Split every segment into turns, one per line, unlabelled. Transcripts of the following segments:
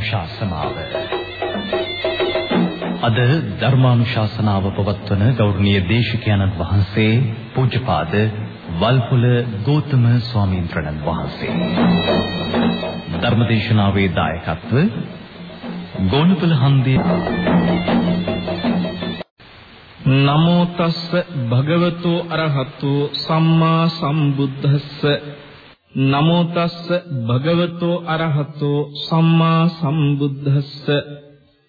ධර්මානුශාසනාව. අද ධර්මානුශාසනාව පවත්වන ගෞරවනීය දේශකයන්න් වහන්සේ පූජ්‍යපාද වල්පොල ගෞතම ස්වාමීන් වහන්සේ. ධර්මදේශනාවේ දායකත්ව ගෝණපල හන්දිය
නමෝ තස්ස භගවතු අරහතු සම්මා සම්බුද්දස්ස නමෝ තස්ස භගවතු අරහතු සම්මා සම්බුද්දස්ස.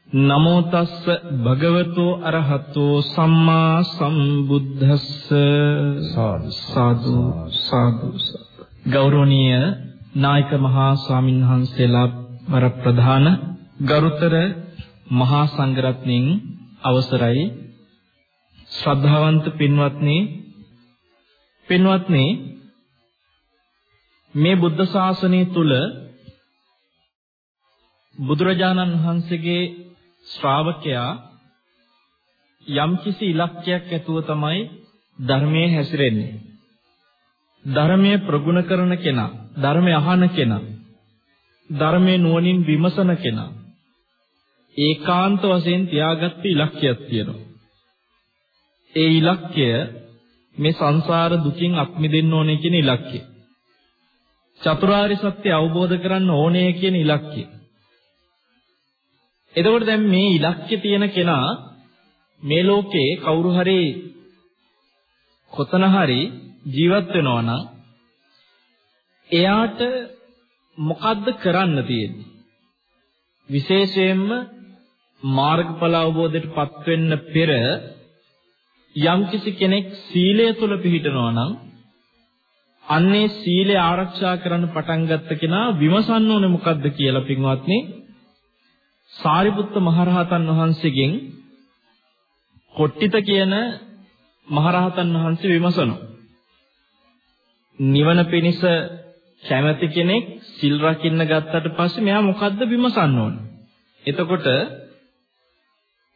නමෝ තස්ස භගවතු අරහතු සම්මා සම්බුද්දස්ස. සාදු සාදු ගෞරවනීය නායක මහා ස්වාමීන් වහන්සේලා වර ප්‍රධාන ගරුතර මහා සංඝරත්නයන් අවසරයි. ශ්‍රද්ධාවන්ත පින්වත්නි පින්වත්නි මේ බුද්ධ ශාසනය තුල බුදුරජාණන් වහන්සේගේ ශ්‍රාවකයා යම්කිසි ඉලක්කයක් ඇතුව තමයි ධර්මයේ හැසිරෙන්නේ. ධර්මයේ ප්‍රගුණ කරන කෙනා, ධර්මය අහන කෙනා, ධර්මයේ නුවණින් විමසන කෙනා ඒකාන්ත වශයෙන් තියාගත්ත ඉලක්කයක් තියෙනවා. ඒ ඉලක්කය මේ සංසාර දුකින් අත් මිදෙන්න ඕනේ කියන ඉලක්කය. චතුරාර්ය සත්‍ය අවබෝධ කරන්න ඕනේ කියන ඉලක්කය. එතකොට දැන් මේ ඉලක්කය තියෙන කෙනා මේ ලෝකේ කවුරු හරි කොතන හරි ජීවත් වෙනවා නම් එයාට මොකද්ද කරන්න තියෙන්නේ? විශේෂයෙන්ම මාර්ගඵල අවබෝධයටපත් වෙන්න පෙර යම්කිසි කෙනෙක් සීලය තුල පිහිටනවා නම් අන්නේ සීලය ආරක්ෂා කරන්න පටන් ගත්ත කෙනා විමසන්න ඕනේ මොකද්ද කියලා පින්වත්නි. සාරිපුත්ත මහරහතන් වහන්සේගෙන් කොට්ටිත කියන මහරහතන් වහන්සේ විමසනවා. නිවන පිණිස කැමැති කෙනෙක් සිල් රකින්න ගත්තට පස්සේ මෙයා මොකද්ද විමසන්න ඕනේ? එතකොට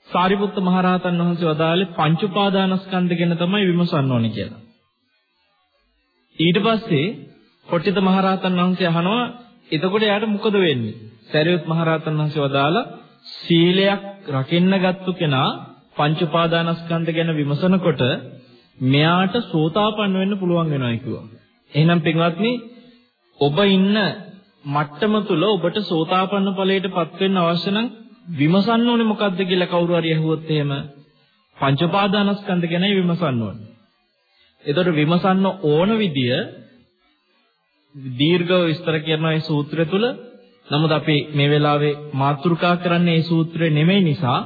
සාරිපුත්ත මහරහතන් වහන්සේ වදාළේ පංච උපාදානස්කන්ධ ගැන තමයි විමසන්න ඕනේ කියලා. ඊට පස්සේ කොට්ටිත මහරහතන් වහන්සේ අහනවා එතකොට යාට මොකද වෙන්නේ? සරියුත් මහරහතන් වහන්සේ වදාලා සීලයක් රකින්න ගත්තු කෙනා පංච උපාදානස්කන්ධ ගැන විමසනකොට මෙයාට සෝතාපන්න වෙන්න පුළුවන් වෙනවා කිව්වා. එහෙනම් පින්වත්නි ඔබ ඉන්න මට්ටම තුල ඔබට සෝතාපන්න ඵලයටපත් වෙන්න අවශ්‍ය නම් විමසන්න ඕනේ මොකද්ද කියලා කවුරු හරි අහුවොත් එහෙම පංච පාදානස්කන්ධ ගැනයි විමසන්න ඕනේ. එතකොට විමසන්න ඕන විදිය දීර්ඝව විස්තර කරන මේ සූත්‍රය තුල නමුත් අපි මේ වෙලාවේ මාතෘකා කරන්නේ මේ සූත්‍රය නෙමෙයි නිසා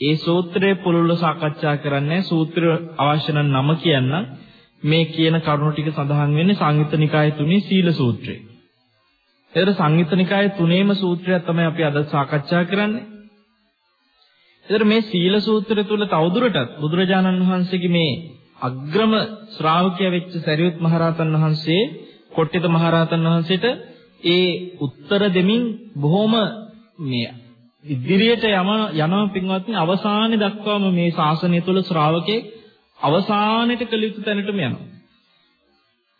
ඒ සූත්‍රයේ පුළුල්ව සාකච්ඡා කරන්නේ සූත්‍රය අවශ්‍ය නම් නම කියන්න මේ කියන කරුණු ටික සඳහන් වෙන්නේ සංයුත්ත නිකාය තුනේ සීල සූත්‍රය. ඒතර සංයුත්ත නිකාය තුනේම සූත්‍රයක් තමයි අපි අද සාකච්ඡා කරන්නේ. ඒතර මේ සීල සූත්‍රය තුල තවදුරටත් බුදුරජාණන් වහන්සේගේ මේ අග්‍රම ශ්‍රාවකයා වෙච්ච සරියුත් මහරහතන් වහන්සේ කොට්ටිත මහරහතන් වහන්සේට ඒ උත්තර දෙමින් බොහොම මේ ඉදිරියට යම යනවා පින්වත්නි අවසානයේ දක්වාම මේ ශාසනය තුල ශ්‍රාවකේ අවසානයේ කළ යුතු තැනටම යනවා.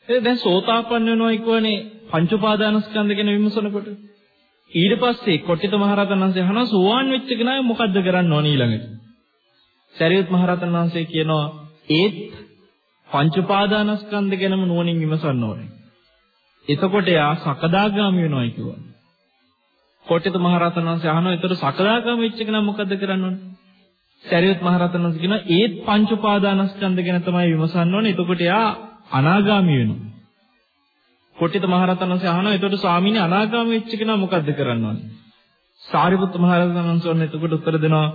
ඒ දැන් සෝතාපන්න වෙනවා කියවනේ පංච උපාදානස්කන්ධ ගැන විමසනකොට ඊට පස්සේ කොට්ටිත මහරහතන් වහන්සේ අහනවා සෝවාන් වෙච්ච කෙනා මොකද්ද කරන්න ඕන ඊළඟට? සරියුත් මහරහතන් වහන්සේ කියනවා ඒත් පංච උපාදානස්කන්ධ ගැනම නුවණින් විමසන්න ඕනේ. එතකොට යා සකදාගාමි වෙනවා කිව්වා. කොට්ටිත මහරහතන් වහන්සේ අහනවා ඒතර සකදාගාමි වෙච්ච කෙනා මොකද්ද කරන්න ඕනේ? සරියුත් මහරහතන් වහන්සේ කියනවා ඒත් පංච උපාදානස්කන්ධ ගැන තමයි විමසන්න ඕනේ. එතකොට යා අනාගාමි වෙනවා. කොට්ටිත මහරහතන් වහන්සේ අහනවා එතකොට ස්වාමීනි අනාගාමී වෙච්ච කෙනා මොකද්ද කරන්න ඕනේ? සාරිපුත්ත මහරහතන් වහන්සේ ඔන්න එතකොට උත්තර දෙනවා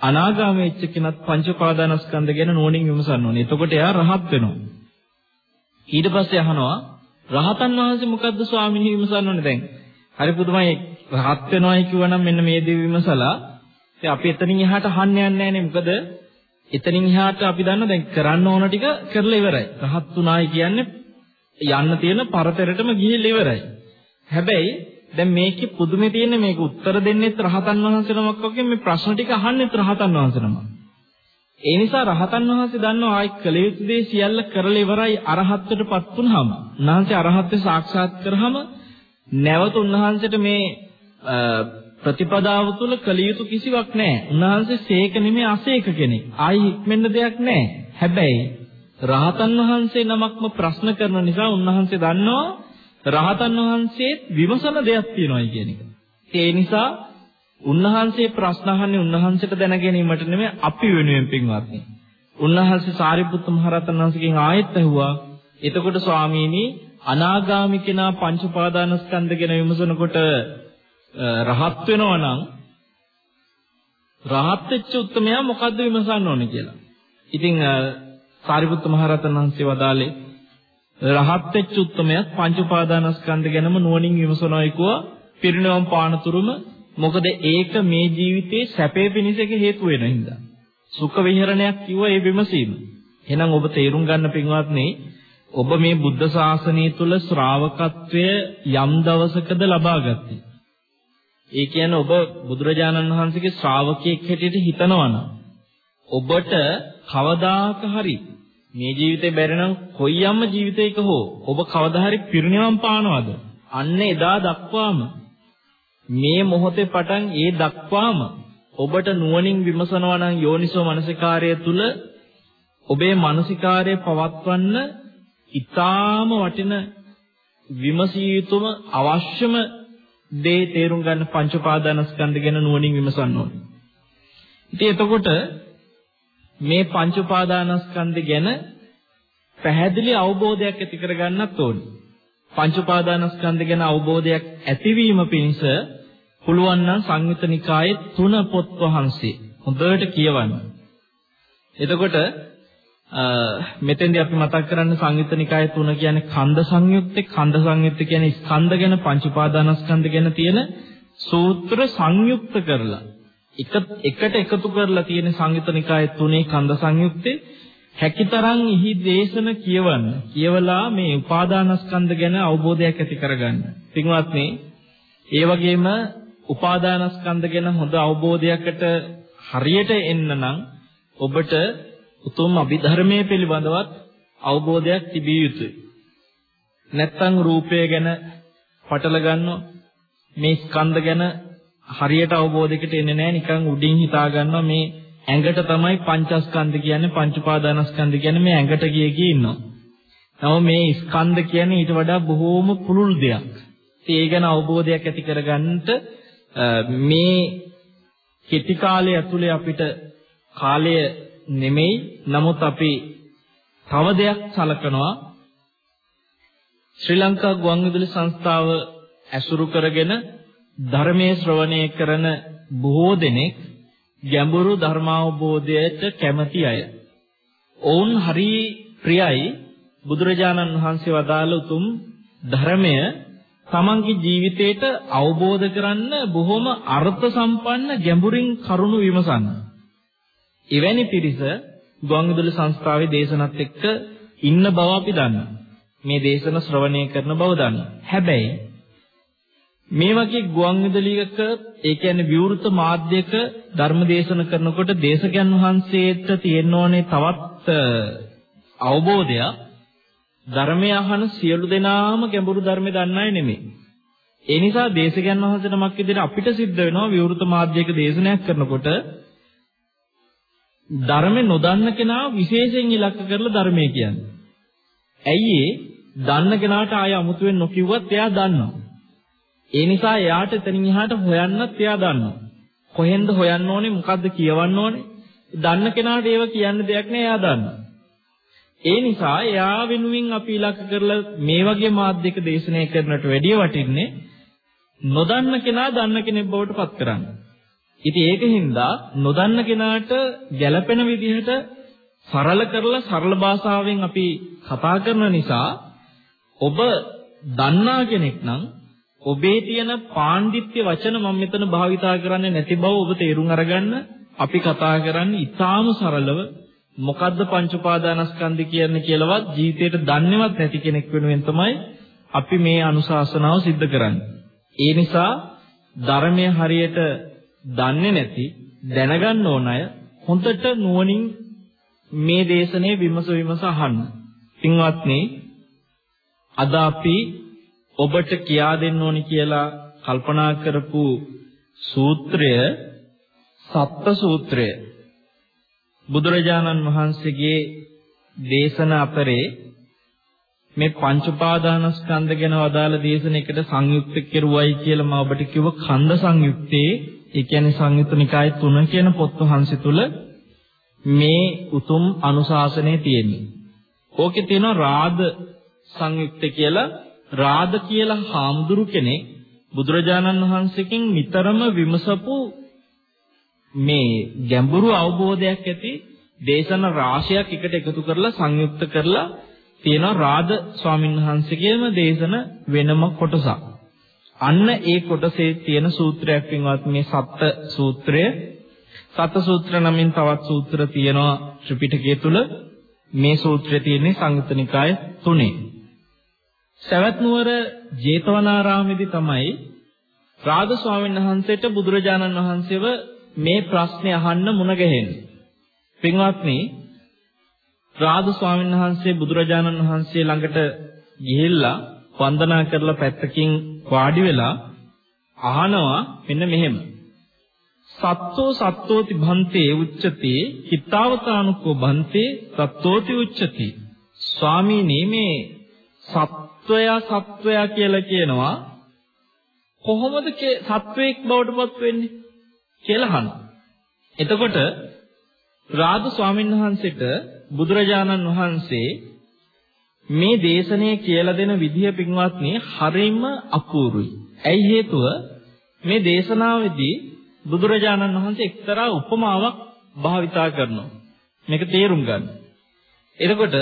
අනාගාමී වෙච්ච කෙනත් පංච පාදානස්කන්ධ ගැන නුවණින් විමසන්න ඕනේ. එතකොට එයා රහත් වෙනවා. ඊට පස්සේ අහනවා රහතන් වහන්සේ මොකද්ද ස්වාමීනි විමසන්න ඕනේ දැන්? හරි පුදුමයි රහත් වෙනවයි කිව්වනම් මෙන්න මේ දේ විමසලා ඉතින් අපි එතනින් එහාට අහන්න යන්නේ නැහනේ මොකද එතනින් එහාට අපි දන්න දැන් කරන්න ඕන ටික කරලා ඉවරයි. රහත් උනායි කියන්නේ යන්න තියෙන පරතරටම ගිහිල්ලා ඉවරයි. හැබැයි දැන් මේකේ පුදුමේ තියෙන්නේ මේක උත්තර දෙන්නෙත් රහතන් වහන්සේ නමක් වගේ මේ ප්‍රශ්න ටික අහන්නෙත් රහතන් වහන්සේ නමක්. ඒ නිසා රහතන් වහන්සේ දන්නවා ආයි කළ යුතු දේ සියල්ල කරලා ඉවරයි අරහත්ත්වයටපත් වුනහම. උන්වහන්සේ අරහත්ත්වය සාක්ෂාත් කරාම නැවත උන්වහන්සේට මේ ප්‍රතිපදාව තුළ කළ යුතු කිසිවක් නැහැ. උන්වහන්සේ සේක නෙමෙයි අසේක කෙනෙක්. ආයි හික්මෙන්න දෙයක් නැහැ. හැබැයි රහතන් වහන්සේ නමක්ම ප්‍රශ්න කරන නිසා උන්වහන්සේ දන්නවා රහතන් වහන්සේ විමසන දෙයක් තියෙනවායි කියන එක. ඒ නිසා උන්වහන්සේ ප්‍රශ්න අහන්නේ උන්වහන්සේට දැන ගැනීමට නෙමෙයි අපි වෙනුවෙන් පින්වත්නි. උන්වහන්සේ සාරිපුත්ත මහ රහතන් වහන්සේගෙන් ආයෙත් ඇහුවා. එතකොට ස්වාමීනි අනාගාමි කෙනා පංච උපාදානස්කන්ධ ගැන විමසනකොට රහත් වෙනවා නම් රහත් වෙච්ච උත්මයා මොකද්ද විමසන්න ඕනේ කියලා. ඉතින් සාරිපුත්ත මහ රහතන් වහන්සේ වදාළේ රහත් වෙච්ච උත්මයා පංච උපාදානස්කන්ධ ගැනම නුවණින් විමසනවායි කිව්වා පිරිනවම් පානතුරුම මොකද ඒක මේ ජීවිතේ සැපේ පිණිසක හේතු වෙන හින්දා. සුඛ විහරණයක් කිව්ව ඒ විමසීම. එහෙනම් ඔබ තේරුම් ගන්න පින්වත්නි ඔබ මේ බුද්ධ ශාසනය තුල ශ්‍රාවකත්වය යම් දවසකද ලබා ගත්තේ. ඒ කියන්නේ ඔබ බුදුරජාණන් වහන්සේගේ ශ්‍රාවකයෙක් හැටියට හිතනවනම් ඔබට කවදාක හරි මේ ජීවිතේ බැරිනම් කොයියම්ම ජීවිතයක හෝ ඔබ කවදා හරි පිරිනිවන් පානවද? අන්න එදා දක්වාම මේ මොහොතේ පටන් ඒ දක්වාම ඔබට නුවණින් විමසනවා නම් යෝනිසෝ මනසිකාරය තුල ඔබේ මානසිකාරය පවත්වන්න ඊටාම වටින විමසිය යුතුම අවශ්‍යම දේ තේරුම් ගන්න පංච උපාදානස්කන්ධ ගැන නුවණින් විමසන්න ඕනේ. ඉතින් එතකොට මේ පංච උපාදානස්කන්ධ ගැන පැහැදිලි අවබෝධයක් ඇති කරගන්නත් ඕනේ. පංච උපාදානස්කන්ධ ගැන අවබෝධයක් ඇතිවීම පිණිස පුළුවන් නම් සංයුත නිකායේ තුන පොත් වහන්සේ හොඳට කියවන්න. එතකොට මෙතෙන්දී අපි මතක් කරන්න සංයුත්ත නිකාය තුන කියන්නේ කන්ද සංයුත්තේ කන්ද සංයුත්ත කියන්නේ ස්කන්ධ ගැන පංච උපාදානස්කන්ධ ගැන තියෙන සූත්‍ර සංයුක්ත කරලා එක එකට එකතු කරලා තියෙන සංයුත්ත නිකාය තුනේ කන්ද සංයුත්තේ හැකිතරම් එහි දේශන කියවන්න කියවලා මේ උපාදානස්කන්ධ ගැන අවබෝධයක් ඇති කරගන්න. පින්වත්නි, ඒ වගේම උපාදානස්කන්ධ ගැන හොඳ අවබෝධයකට හරියට එන්න නම් ඔබට උතුම් අභිධර්මයේ පිළිබඳවත් අවබෝධයක් තිබිය යුතුයි. නැත්තම් රූපය ගැන පටල ගන්නවා මේ ස්කන්ධ ගැන හරියට අවබෝධයකට එන්නේ නැහැ නිකන් උඩින් හිතා ගන්නවා මේ ඇඟට තමයි පංචස්කන්ධ කියන්නේ පංච උපාදානස්කන්ධ කියන්නේ මේ ඇඟට ගිය කී ඉන්නවා. නමුත් මේ ස්කන්ධ කියන්නේ ඊට වඩා බොහෝම පුළුල් දෙයක්. ඒ ගැන අවබෝධයක් ඇති කරගන්නට මේ කෙටි කාලය ඇතුලේ අපිට කාලය නෙමෙයි නමුත් අපි තව දෙයක් සලකනවා ශ්‍රී ලංකා ගුවන්විදුලි සංස්ථාව ඇසුරු කරගෙන ධර්මයේ ශ්‍රවණය කරන බොහෝ දෙනෙක් ගැඹුරු ධර්මාවබෝධයට කැමති අය. ඔවුන් හරි ප්‍රියයි බුදුරජාණන් වහන්සේ වදාළ උතුම් ධර්මය තමන්ගේ ජීවිතේට අවබෝධ කරන්න බොහොම අර්ථ සම්පන්න ගැඹුරින් කරුණු විමසන්න. එවැනි පිරිස ගුවන්විදුලි සංස්ථාවේ දේශනත් එක්ක ඉන්න බව අපි දන්නවා. මේ දේශන ශ්‍රවණය කරන බව දන්නවා. හැබැයි මේ වගේ ගුවන්විදුලියක ඒ කියන්නේ විවෘත මාධ්‍යක ධර්ම දේශන කරනකොට දේශකයන් වහන්සේට තියෙන්න ඕනේ තවත් අවබෝධයක් ධර්මය අහන සියලු දෙනාම ගැඹුරු ධර්මය දන්න අය නෙමෙයි. ඒ නිසා දේශකයන් වහන්සේ නමක් විදිහට අපිට සිද්ධ වෙනවා විවෘත මාධ්‍යයක දේශනයක් කරනකොට ධර්මේ නොදන්න කෙනා විශේෂයෙන් ඉලක්ක කරලා ධර්මයේ කියන්නේ. ඇයි ඒ? දන්න කෙනාට ආය අමුතුවෙන් නොකියුවත් එයා දන්නවා. ඒ නිසා එයාට එතනින් එහාට හොයන්නත් එයා දන්නවා. කොහෙන්ද හොයන්න ඕනේ මොකද්ද කියවන්න ඕනේ? දන්න කෙනාට ඒව කියන්න දෙයක් නෑ එයා දන්නවා. ඒ නිසා එයා වෙනුවෙන් අපි ඉලක්ක කරලා මේ වගේ මාධ්‍යක දේශනය කරනට වැඩිය වටින්නේ නොදන්න කෙනා දන්න කෙනෙක් බවට පත් කරන්න. ඉතින් ඒකින්ද නොදන්න කෙනාට ගැළපෙන විදිහට සරල කරලා සරල භාෂාවෙන් අපි කතා කරන නිසා ඔබ දන්නා කෙනෙක් නම් ඔබේ තියෙන පාණ්ඩිත්‍ය වචන මම මෙතන භාවිතා කරන්නේ නැති බව ඔබ තේරුම් අරගන්න අපි කතා කරන්නේ ඊටාම සරලව මොකද්ද පංච උපාදානස්කන්ධ කියන්නේ කියලාවත් ජීවිතේට දන්නේවත් නැති කෙනෙක් වෙනුවෙන් තමයි අපි මේ අනුශාසනාව සිද්ධ කරන්නේ. ඒ නිසා ධර්මයේ හරියට දන්නේ නැති දැනගන්න ඕන අය හොඳට නුවණින් මේ දේශනේ විමස විමස අහන්න. පින්වත්නි අද අපි ඔබට කියා දෙන්න ඕනි කියලා කල්පනා කරපු සූත්‍රය සත්ත්ව සූත්‍රය බුදුරජාණන් වහන්සේගේ දේශන අතරේ මේ පංච උපාදානස්කන්ධ ගැන වදාළ දේශනයකට සංයුක්ත කෙරුවයි කියලා මම ඔබට කිව්ව ඛණ්ඩ සංයුත්තේ ඒ කියන්නේ සංයුත්ත නිකාය 3 කියන පොත් වහන්සේ තුල මේ උතුම් අනුශාසනය තියෙන්නේ. ඕකේ තියෙනවා රාද සංයුක්ත කියලා රාද කියලා හාමුදුරු කෙනෙක් බුදුරජාණන් වහන්සේකින් නිතරම විමසපු මේ ගැඹුරු අවබෝධයක් ඇති දේශන රාශියක් එකට එකතු කරලා සංයුක්ත කරලා තියෙනවා රාද ස්වාමීන් වහන්සේගේම දේශන වෙනම කොටසක්. අන්න ඒ කොටසේ තියෙන සූත්‍රයක් වින්වත් මේ සත්ත්‍ය සූත්‍රය. සත්ත්‍ය සූත්‍ර නමින් තවත් සූත්‍ර තියෙනවා ත්‍රිපිටකය තුල. මේ සූත්‍රය තියෙන්නේ සංයුත්ත නිකාය 3. සවැත් නුවර ජේතවනාරාමේදී තමයි රාද ස්වාමීන් වහන්සේට බුදුරජාණන් වහන්සේව මේ ප්‍රශ්නේ අහන්න මුණ ගැහෙන්නේ. පින්වත්නි රාදු ස්වාමීන් වහන්සේ බුදුරජාණන් වහන්සේ ළඟට ගිහිල්ලා වන්දනා කරලා පැත්තකින් වාඩි වෙලා අහනවා මෙන්න මෙහෙම. සත්තෝ සත්තෝති භන්තේ උච්චති හිතාවතානුකෝ භන්තේ සත්තෝති උච්චති. ස්වාමීනි මේ සත්වයා සත්වයා කියලා කියනවා කොහොමද සත්වයක් බවට පත් වෙන්නේ කියලා අහනවා. එතකොට රාදු ස්වාමීන් වහන්සේට බුදුරජාණන් වහන්සේ මේ දේශනය කියලා දෙන විදිය පින්වත්නි හරිම අපූර්වයි. ඇයි හේතුව මේ දේශනාවේදී බුදුරජාණන් වහන්සේ එක්තරා උපමාවක් භාවිතා කරනවා. මේක තේරුම් ගන්න. එතකොට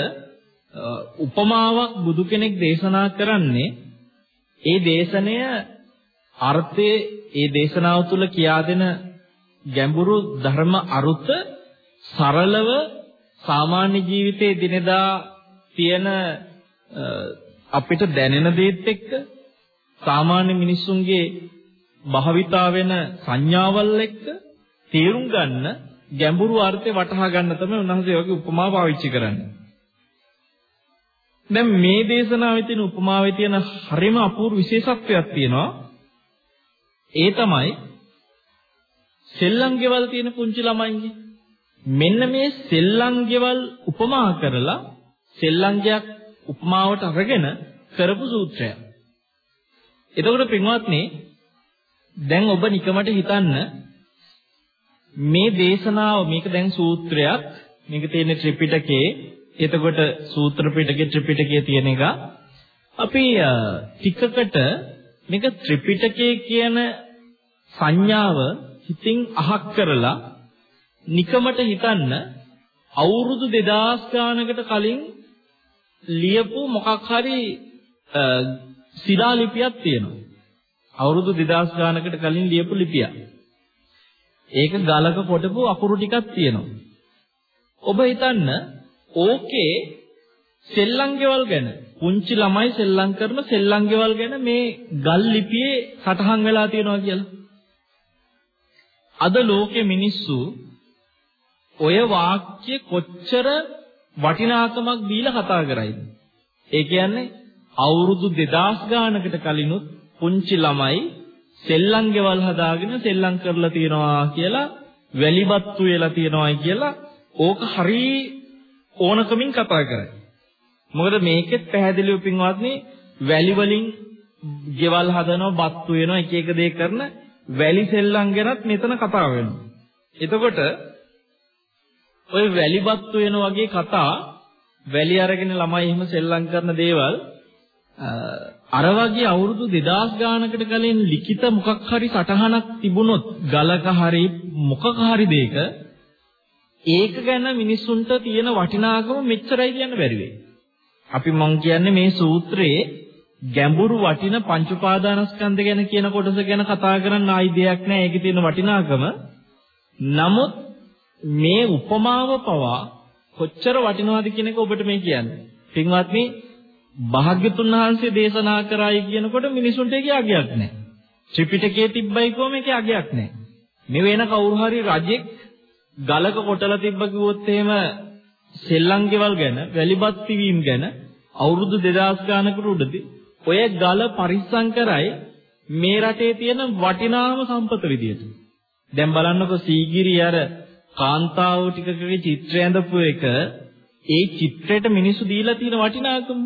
උපමාවක් බුදු කෙනෙක් දේශනා කරන්නේ ඒ දේශනය අර්ථයේ ඒ දේශනාව තුළ කියා දෙන ගැඹුරු ධර්ම අරුත සරලව සාමාන්‍ය ජීවිතයේ දිනදා තියෙන අපිට දැනෙන දේත් එක්ක සාමාන්‍ය මිනිස්සුන්ගේ භාවිතා වෙන සංඥාවල් එක්ක තේරුම් ගන්න ගැඹුරු අර්ථය වටහා ගන්න තමයි උන්වහන්සේ වගේ උපමා පාවිච්චි කරන්නේ. දැන් මේ දේශනාවේ තියෙන උපමාවේ තියෙන හරිම අපූර්ව විශේෂත්වයක් තියෙනවා. ඒ තමයි සෙල්ලම් ගෙවල් තියෙන පුංචි ළමයින්ගේ මෙන්න මේ සෙල්ලංගෙවල් උපමා කරලා සෙල්ලංගයක් උපමාවට අරගෙන කරපු සූත්‍රයක්. එතකොට පින්වත්නි දැන් ඔබ නිකමට හිතන්න මේ දේශනාව මේක දැන් සූත්‍රයක් මේක තියෙන ත්‍රිපිටකයේ එතකොට සූත්‍ර පිටකේ ත්‍රිපිටකයේ තියෙන එක අපි ටිකකට මේක ත්‍රිපිටකයේ කියන සංඥාව හිතින් අහක් කරලා නිකමට හිතන්න අවුරුදු 2000 ගානකට කලින් ලියපු මොකක් හරි සිරා ලිපියක් තියෙනවා. අවුරුදු 2000 ගානකට කලින් ලියපු ලිපියක්. ඒක ගලක කොටපු අකුරු ටිකක් තියෙනවා. ඔබ හිතන්න ඕකේ සෙල්ලංගෙවල් ගැන පුංචි ළමයි සෙල්ලම් කරන සෙල්ලංගෙවල් ගැන මේ ගල් ලිපියේ සටහන් වෙලා තියෙනවා කියලා. අද ලෝකේ මිනිස්සු ඔය වාක්‍ය කොච්චර වටිනාකමක් දීලා කතා කරයිද? ඒ කියන්නේ අවුරුදු 2000 ගානකට කලිනුත් පුංචි ළමයි සෙල්ලම් ගෙවල් හදාගෙන සෙල්ලම් කරලා තියනවා කියලා වැලිබත්තු වෙලා තියනවායි කියලා ඕක හරි ඕනකමින් කතා කරයි. මොකද මේකෙත් පැහැදිලිව පින්වත්නි වැලි වලින් ගෙවල් හදනවා බත්තු වෙනවා එක එක දේ කරන වැලි සෙල්ලම් ගැනත් මෙතන කතා වෙනවා. එතකොට ඔය වැලිබත්තු වෙන වගේ කතා වැලි අරගෙන ළමයි එහෙම සෙල්ලම් කරන දේවල් අර වගේ අවුරුදු 2000 ගානකට කලින් ලිඛිත මොකක් හරි සටහනක් තිබුණොත් ගලක හරි මොකක හරි දෙයක ඒක ගැන මිනිස්සුන්ට තියෙන වටිනාකම මෙච්චරයි කියන්න බැරි වෙයි. අපි මං කියන්නේ මේ සූත්‍රයේ ගැඹුරු වටින පංච උපාදානස්කන්ධ ගැන කියන කොටස ගැන කතා කරන්න ආයි දෙයක් නැහැ. ඒකේ තියෙන වටිනාකම. නමුත් මේ උපමාව පවා කොච්චර වටිනවද කියන එක ඔබට මේ කියන්නේ. පින්වත්නි, භාග්‍යතුන් වහන්සේ දේශනා කරායි කියනකොට මිනිසුන්ට ඒකේ අගයක් නැහැ. ත්‍රිපිටකයේ තිබ්බයි කොහොම ඒකේ අගයක් නැහැ. මේ වෙන කවුරු හරි රජෙක් ගලක කොටලා තිබ්බ කිව්වොත් එහෙම සෙල්ලම් ගෙවල් ගැන, වැලිබත් පිවීම ගැන අවුරුදු 2000 ගානකට උඩදී ඔය ගල පරිස්සම් කරයි මේ රටේ තියෙන වටිනාම සම්පත විදියට. දැන් බලන්නකො සීගිරි අර කාන්තාව ටිකකගේ චිත්‍රය ඇඳපු එක ඒ චිත්‍රයට මිනිස්සු දීලා තියෙන වටිනාකම.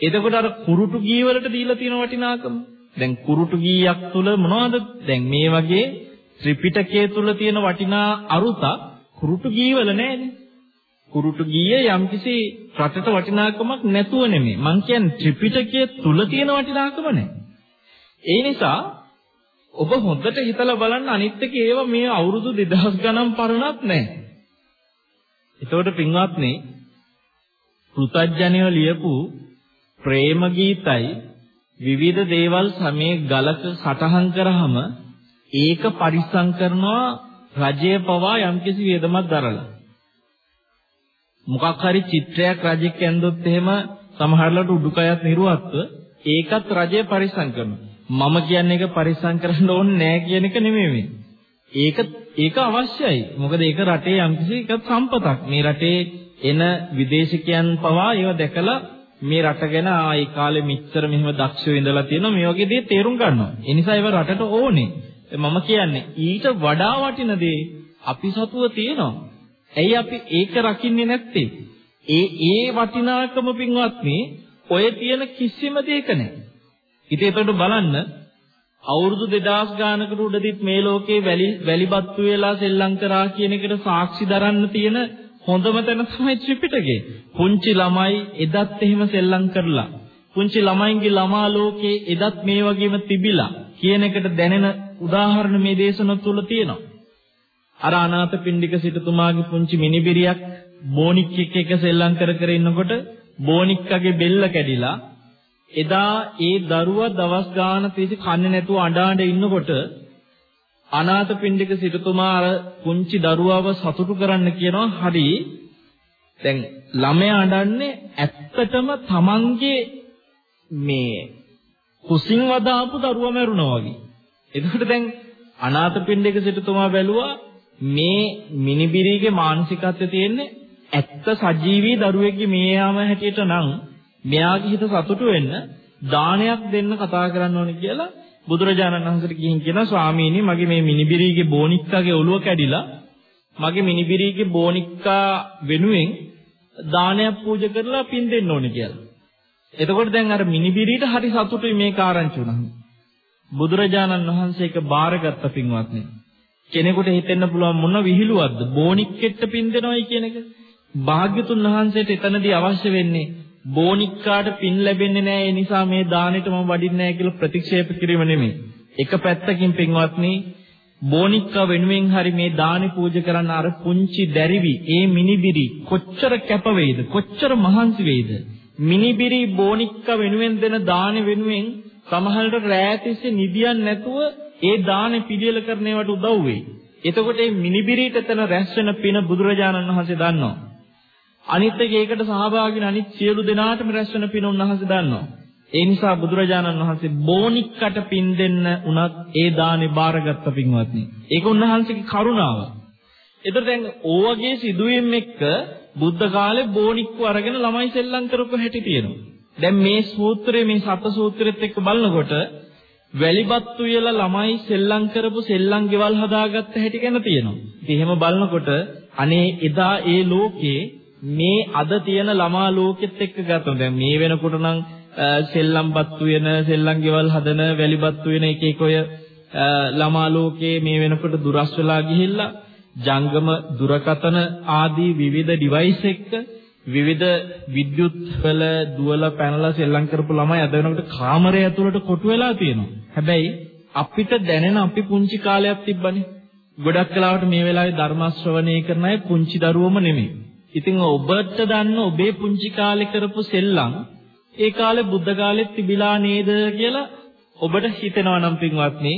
එතකොට අර කුරුටු ගී වලට දීලා තියෙන වටිනාකම. දැන් කුරුටු ගීයක් තුල මොනවද? දැන් මේ වගේ ත්‍රිපිටකයේ තුල තියෙන වටිනා අරුතක් කුරුටු ගී වල නැහැනේ. කුරුටු ගීය යම්කිසි රටට වටිනාකමක් නැතුව නෙමෙයි. මං කියන්නේ ත්‍රිපිටකයේ තුල තියෙන වටිනාකම නැහැ. ඒ නිසා ඔබ හොඳට හිතලා බලන්න අනිත් එක ඒවා මේ අවුරුදු 2000 ගණන් පරණක් නැහැ. එතකොට පින්වත්නි පෘතජ්ජනය ලියපු ප්‍රේම ගීතයි විවිධ දේවල් සමේ ගලක සටහන් කරාම ඒක පරිස්සම් කරනවා රජය පවා යම්කිසි වේදමක් දරලා. මොකක් හරි චිත්‍රයක් රජෙක් ඇඳොත් එහෙම සමහරවිට උඩුකයත් නිර්වත්ව ඒකත් රජය පරිස්සම් කරනවා. මම කියන්නේ ඒක පරිස්සම් කරන්න ඕනේ නෑ කියන එක නෙමෙයි ඒක ඒක අවශ්‍යයි. මොකද ඒක රටේ යම්කිසි එකක් සම්පතක්. මේ රටේ එන විදේශිකයන් පවා ඒව දැකලා මේ රට ගැන ආ ඒ කාලේ මෙච්චර මෙහෙම දක්ෂව ඉඳලා තියෙනවා මේ වගේ දේ තේරුම් ගන්නවා. ඒ නිසා ඒව රටට ඕනේ. මම කියන්නේ ඊට වඩා වටින දේ අපි සතුව තියෙනවා. ඇයි අපි ඒක රකින්නේ නැත්තේ? ඒ ඒ වටිනාකම පින්වත්නි ඔය තියෙන කිසිම දෙයක නැහැ. ඉතින් ඒකට බලන්න අවුරුදු 2000 ගානකට උඩදිත් මේ ලෝකේ වැලි වැලිබත්තු වෙලා සෙල්ලම් කරා කියන එකට සාක්ෂි දරන්න තියෙන හොඳම තැන තමයි ත්‍රිපිටකය. පුංචි ළමයි එදත් එහෙම සෙල්ලම් කරලා පුංචි ළමයින්ගේ ළමා ලෝකේ එදත් මේ වගේම තිබිලා කියන එකට දැනෙන උදාහරණ මේ දේශන තුල තියෙනවා. අර අනාථපිණ්ඩික සිටුතුමාගේ පුංචි මිනිබිරියක් බෝනික් එක්ක එක සෙල්ලම් කර කර ඉන්නකොට බෝනික්කගේ බෙල්ල කැඩිලා එදා ඒ දරුවා දවස් ගාන තිස්සේ කන්නේ නැතුව අඬ අඬ ඉන්නකොට අනාථපිණ්ඩික සිටුතුමා අර පුංචි දරුවාව සතුටු කරන්න කියනවා හරි දැන් ළමයා අඬන්නේ ඇත්තටම තමන්ගේ මේ කුසින් වදාපු දරුවා මැරුණා වගේ. එතකොට දැන් අනාථපිණ්ඩික සිටුතුමා බැලුවා මේ මිනිබිරිගේ මානසිකත්වය තියෙන්නේ ඇත්ත සජීවී දරුවෙක්ගේ මේ යාම හැටියට නම් මෙයාගේ හිත සතුටු වෙන්න දානයක් දෙන්න කතා කරන්න ඕනේ කියලා බුදුරජාණන් වහන්සේට ගිහින් කියනවා ස්වාමීනි මගේ මේ මිනිබිරිගේ බෝනික්කාගේ ඔළුව කැඩිලා මගේ මිනිබිරිගේ බෝනික්කා වෙනුවෙන් දානයක් පූජා කරලා පින් දෙන්න ඕනේ කියලා. එතකොට දැන් අර මිනිබිරිට හරි සතුටුයි මේ කාරණා වුණා. බුදුරජාණන් වහන්සේ ඒක බාරගත්ත පින්වත්නි. කෙනෙකුට හිතෙන්න පුළුවන් මොන විහිළුවක්ද බෝනික්කෙට පින් දෙනවයි කියන එක. භාග්‍යතුන් වහන්සේට එතනදී අවශ්‍ය වෙන්නේ බෝනික්කාට පින් ලැබෙන්නේ නැහැ ඒ නිසා මේ දානෙට මම වඩින්නේ නැහැ කියලා ප්‍රතික්ෂේප කිරීම නෙමෙයි. එක පැත්තකින් පින්වත්නි බෝනික්කා වෙනුවෙන් හරි මේ දානි පූජා කරන්න අර පුංචි දැරිවි ඒ මිනිබිරි කොච්චර කැප වේද කොච්චර මහන්සි වේද මිනිබිරි බෝනික්කා වෙනුවෙන් දෙන දානෙ වෙනුවෙන් සමහරට රැතිස්සේ නිදියන් නැතුව ඒ දානෙ පිළියෙල කරන ඒවට උදව් වෙයි. එතකොට මේ මිනිබිරිට එතන රැස් වෙන පින බුදුරජාණන් වහන්සේ දන්නවා. අනිත් එක ඒකට සහභාගී අනිත් සියලු දෙනාටම රැස් වෙන පින උන්වහන්සේ දන්නවා. ඒ නිසා බුදුරජාණන් වහන්සේ බෝනික්කට පින් දෙන්න උනත් ඒ දානේ බාරගත්ත පින්වත්නි. ඒක උන්වහන්සේගේ කරුණාව. ඒතර දැන් ඕවගේ සිදුවීම් එක්ක බුද්ධ කාලේ බෝනික්ව අරගෙන ළමයි සෙල්ලම් කරපු හැටි තියෙනවා. දැන් මේ සූත්‍රයේ මේ සත සූත්‍රෙත් එක්ක බලනකොට වැලිබත්තු වියලා ළමයි සෙල්ලම් කරපු සෙල්ලම් ගෙවල් හදාගත්ත හැටි ගැන තියෙනවා. ඉතින් එහෙම බලනකොට අනේ එදා ඒ ලෝකේ මේ අද තියෙන ළමා ලෝකෙත් එක්ක ගත්තොත් දැන් මේ වෙනකොට නම් සෙල්ලම්පත්තු වෙන සෙල්ලම් ගෙවල් හදන වැලිපත්තු වෙන එක එක ඔය ළමා ලෝකේ මේ වෙනකොට දුරස් වෙලා ගිහිල්ලා ජංගම දුරකතන ආදී විවිධ ඩිවයිස් එක්ක විවිධ විද්‍යුත් වල දුවලා පැනලා සෙල්ලම් කරපු ළමයි අද වෙනකොට කාමරය ඇතුළට කොටු වෙලා තියෙනවා. හැබැයි අපිට දැනෙන අපි පුංචි කාලයක් තිබ්බනේ. ගොඩක් කලාවට මේ වෙලාවේ ධර්ම ශ්‍රවණය කරන අය පුංචි දරුවෝම නෙමෙයි. ඉතින් ඔබට දන්න ඔබේ පුංචි කාලේ කරපු සෙල්ලම් ඒ කාලේ බුද්ධ කාලෙත් තිබිලා නේද කියලා ඔබට හිතෙනවා නම් පින්වත්නි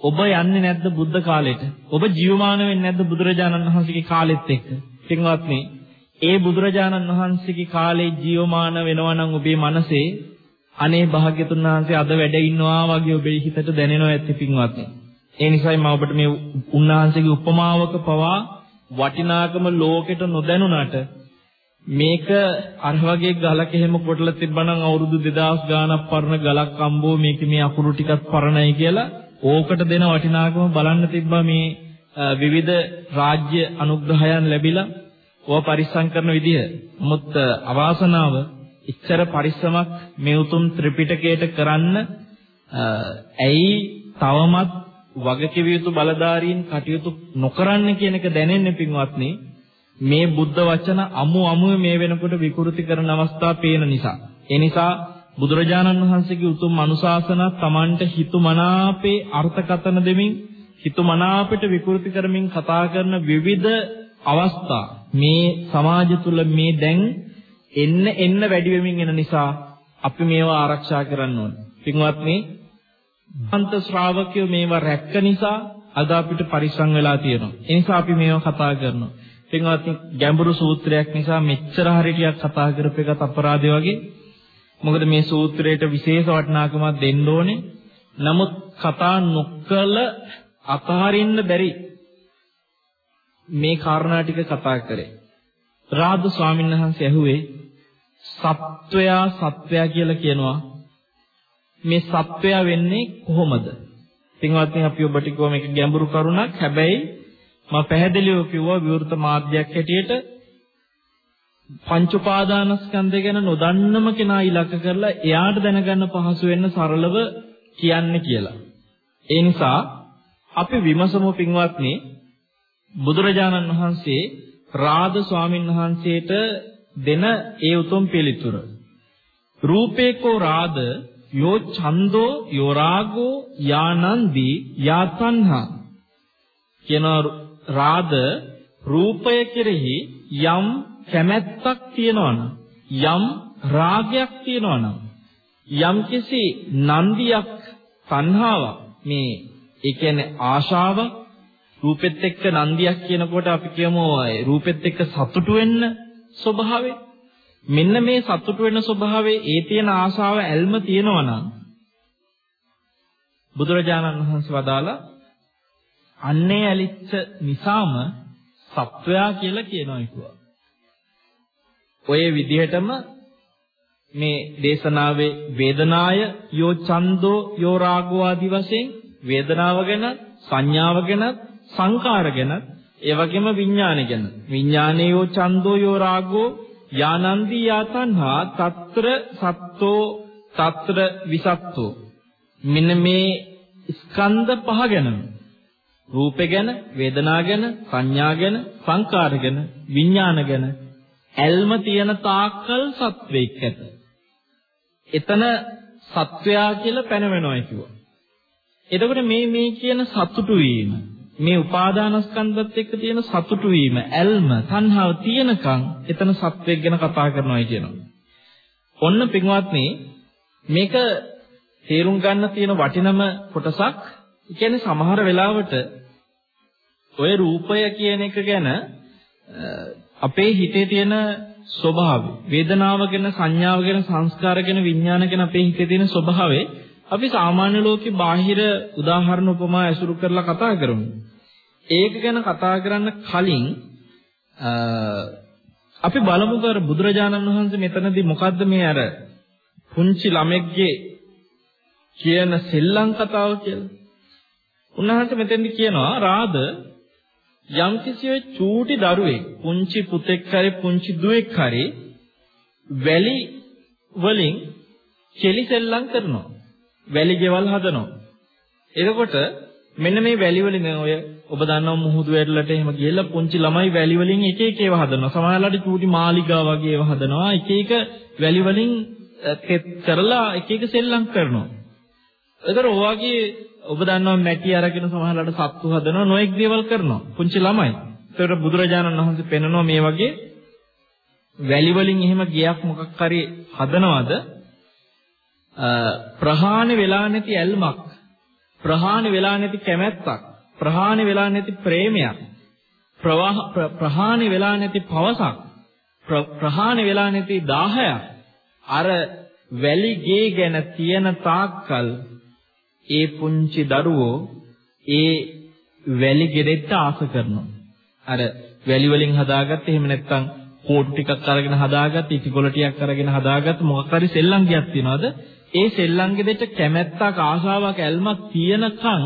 ඔබ යන්නේ නැද්ද බුද්ධ කාලෙට? ඔබ ජීවමාන වෙන්නේ නැද්ද බුදුරජාණන් වහන්සේගේ කාලෙත් එක්ක? පින්වත්නි ඒ බුදුරජාණන් වහන්සේගේ කාලේ ජීවමාන වෙනවා නම් ඔබේ මනසේ අනේ භාග්‍යතුන් වහන්සේ අද වැඩ ඉන්නවා වගේ ඔබේ හිතට දැනෙනවා ඇති පින්වත්නි. ඒ නිසායි මම ඔබට මේ උන්වහන්සේගේ උපමාවක පවා වටිනාකම ලෝකෙට නොදැනුණාට මේක අර වගේ ගලක එහෙම කොටලා තිබ්බනම් අවුරුදු 2000 ගාණක් පරණ ගලක් අම්බෝ මේක මේ අකුරු ටිකක් පරණයි කියලා ඕකට දෙන වටිනාකම බලන්න තිබ්බා මේ විවිධ රාජ්‍ය අනුග්‍රහයන් ලැබිලා ඕවා පරිස්සම් කරන විදිහ. නමුත් අවාසනාව ඉච්ඡර පරිස්සමක් මේ උතුම් ත්‍රිපිටකයට කරන්න ඇයි තවමත් වගකිව යුතු බලධාරීන් කටයුතු නොකරන්න කියන එක දැනෙන්නේ පින්වත්නි මේ බුද්ධ වචන අමු අමුවේ මේ වෙනකොට විකෘති කරන අවස්ථා පේන නිසා. ඒ නිසා බුදුරජාණන් වහන්සේගේ උතුම් අනුශාසනා Tamanට හිතුමනාපේ අර්ථකථන දෙමින් හිතුමනාපට විකෘති කරමින් කතා කරන විවිධ අවස්ථා මේ සමාජ තුල මේ දැන් එන්න එන්න වැඩි වෙමින් එන නිසා අපි මේවා ආරක්ෂා කරන්න ඕනේ. පින්වත්නි, අන්ත ශ්‍රාවකයෝ මේවා රැක්ක නිසා අද අපිට පරිස්සම් වෙලා තියෙනවා. ඒ නිසා අපි මේවා කතා කරනවා. පින්වත්නි ගැඹුරු සූත්‍රයක් නිසා මෙච්චර හරියට කතා කරපු එකත් අපරාධය වගේ. මොකද මේ සූත්‍රයට විශේෂ වටිනාකමක් දෙන්න ඕනේ. නමුත් කතා නොකළ අතහරින්න බැරි මේ කාරණා ටික කතා කරේ. රාද ස්වාමීන් වහන්සේ ඇහුවේ සත්වයා සත්වයා කියලා කියනවා. මේ සත්වයා වෙන්නේ කොහොමද? පින්වත්නි අපි ඔබට කිව්වා මේක ගැඹුරු කරුණක්. හැබැයි මම පැහැදිලිව කිව්වා විවෘත මාධ්‍යයක් හැටියට පංච උපාදානස්කන්ධය ගැන නොදන්නම කෙනා ඉලක්ක කරලා එයාට දැනගන්න පහසු වෙන්න සරලව කියන්නේ කියලා. ඒ නිසා අපි විමසමු පින්වත්නි බුදුරජාණන් වහන්සේ රාද ස්වාමීන් වහන්සේට දෙන ඒ උතුම් පිළිතුර. රූපේකෝ රාද යෝ ඡන්தோ යෝ රාගෝ යානන්දි යාතන්හා කියන රාද රූපය කෙරෙහි යම් කැමැත්තක් තියෙනවනම් යම් රාගයක් තියෙනවනම් යම් කිසි නන්දියක් තණ්හාවක් මේ ඒ කියන්නේ ආශාව රූපෙත් එක්ක නන්දියක් කියනකොට අපි කියමු රූපෙත් එක්ක සතුටු වෙන්න ස්වභාවය මෙන්න මේ සතුටු වෙන ස්වභාවයේ ඒ තියෙන ආශාව ඇල්ම තියෙනවනම් බුදුරජාණන් වහන්සේ වදාලා අන්නේ ඇලිච්ච නිසාම සත්වයා කියලා කියනවා කිව්වා. ඔය විදිහටම මේ දේශනාවේ වේදනාය යෝ ඡන්தோ යෝ රාගෝ ආදි වශයෙන් වේදනාව ගැන සංඥාව ගැන සංකාර ගැන ඒ වගේම විඥාන ගැන. විඥානේයෝ චන්දෝයෝ රාගෝ යානන්දී යතන්හා తත්‍ර සත්තෝ తත්‍ර විසත්තෝ. මෙන්න මේ ස්කන්ධ පහ ගැන රූපේ ගැන වේදනා ගැන සංඥා ගැන සංකාර ගැන විඥාන ගැන ඇල්ම තියෙන තාක්කල් සත්වෙක් ඇත. එතන සත්වයා කියලා පැනවෙනවා කිව්වා. එතකොට මේ මේ කියන සතුටු වීම මේ උපාදානස්කන්ධත් එක්ක තියෙන සතුටු වීම ඇල්ම තණ්හාව තියෙනකන් එතන සත්වයක් ගැන කතා කරනවා කියනවා. ඔන්න පින්වත්නි මේක තේරුම් ගන්න තියෙන වටිනම කොටසක්. ඒ කියන්නේ සමහර වෙලාවට ඔය රූපය කියන එක ගැන අපේ හිතේ තියෙන ස්වභාවය වේදනාව ගැන සංඥාව ගැන සංස්කාර ගැන විඥාන ගැන අපේ හිතේ තියෙන ස්වභාවය අපි සාමාන්‍ය ලෝකේ බාහිර උදාහරණ උපමා ඇසුරු කරලා කතා කරමු. ඒක ගැන කතා කරන්න කලින් අපි බලමු කර බුදුරජාණන් වහන්සේ මෙතනදී මොකද්ද මේ අර පුංචි ළමෙක්ගේ කියන සෙල්ලම් කතාව කියලා. උන්වහන්සේ මෙතෙන්දි කියනවා රාද යම්කිසි ඔය චූටි දරුවෙක් පුංචි පුතෙක් හරි පුංචි දුවෙක් හරි වැලි වලින් කෙලි සෙල්ලම් කරනවා. වැලි ගෙවල් හදනවා. එතකොට මෙන්න මේ වැලි වලින් ඔය ඔබ දන්නවා මුහුදු වැටලට එහෙම ගිහලා පුංචි ළමයි වැලි වලින් එක එක ඒවා හදනවා. සමහරවිට චූටි මාලිගා වගේ ඒවා හදනවා. එක එක වැලි වලින් කරලා එක එක සෙල්ලම් කරනවා. ඒතර ඔයගේ ඔබ දන්නවා මැටි අරගෙන සමහරවිට සත්තු හදනවා නොඑක් දේවල් කරනවා පුංචි ළමයි. ඒතර බුදුරජාණන් වහන්සේ පෙන්නනවා මේ වගේ වැලි වලින් එහෙම ගියක් මොකක් හරි හදනවද ප්‍රහාණය වෙලා නැති ඇල්මක් ප්‍රහාණය වෙලා නැති කැමැත්තක් ප්‍රහාණය වෙලා නැති ප්‍රේමයක් ප්‍රහාණය වෙලා නැති පවසක් ප්‍රහාණය වෙලා නැති දාහයක් අර වැලි ගේ ගැන තියෙන තාක්කල් ඒ පුංචි දරුවෝ ඒ වැලි ගෙඩෙට්ට ආස කරනවා. අර වැලි වලින් හදාගත්ත එහෙම නැත්නම් කෝටු ටිකක් අරගෙන හදාගත්ත, ඉටිකොල ටිකක් අරගෙන හදාගත්ත මොකක් හරි සෙල්ලම්ගයක් තියනවාද? ඒ සෙල්ලම්ගෙ දෙට කැමැත්තක් ආශාවක් ඇල්මක් තියනකන්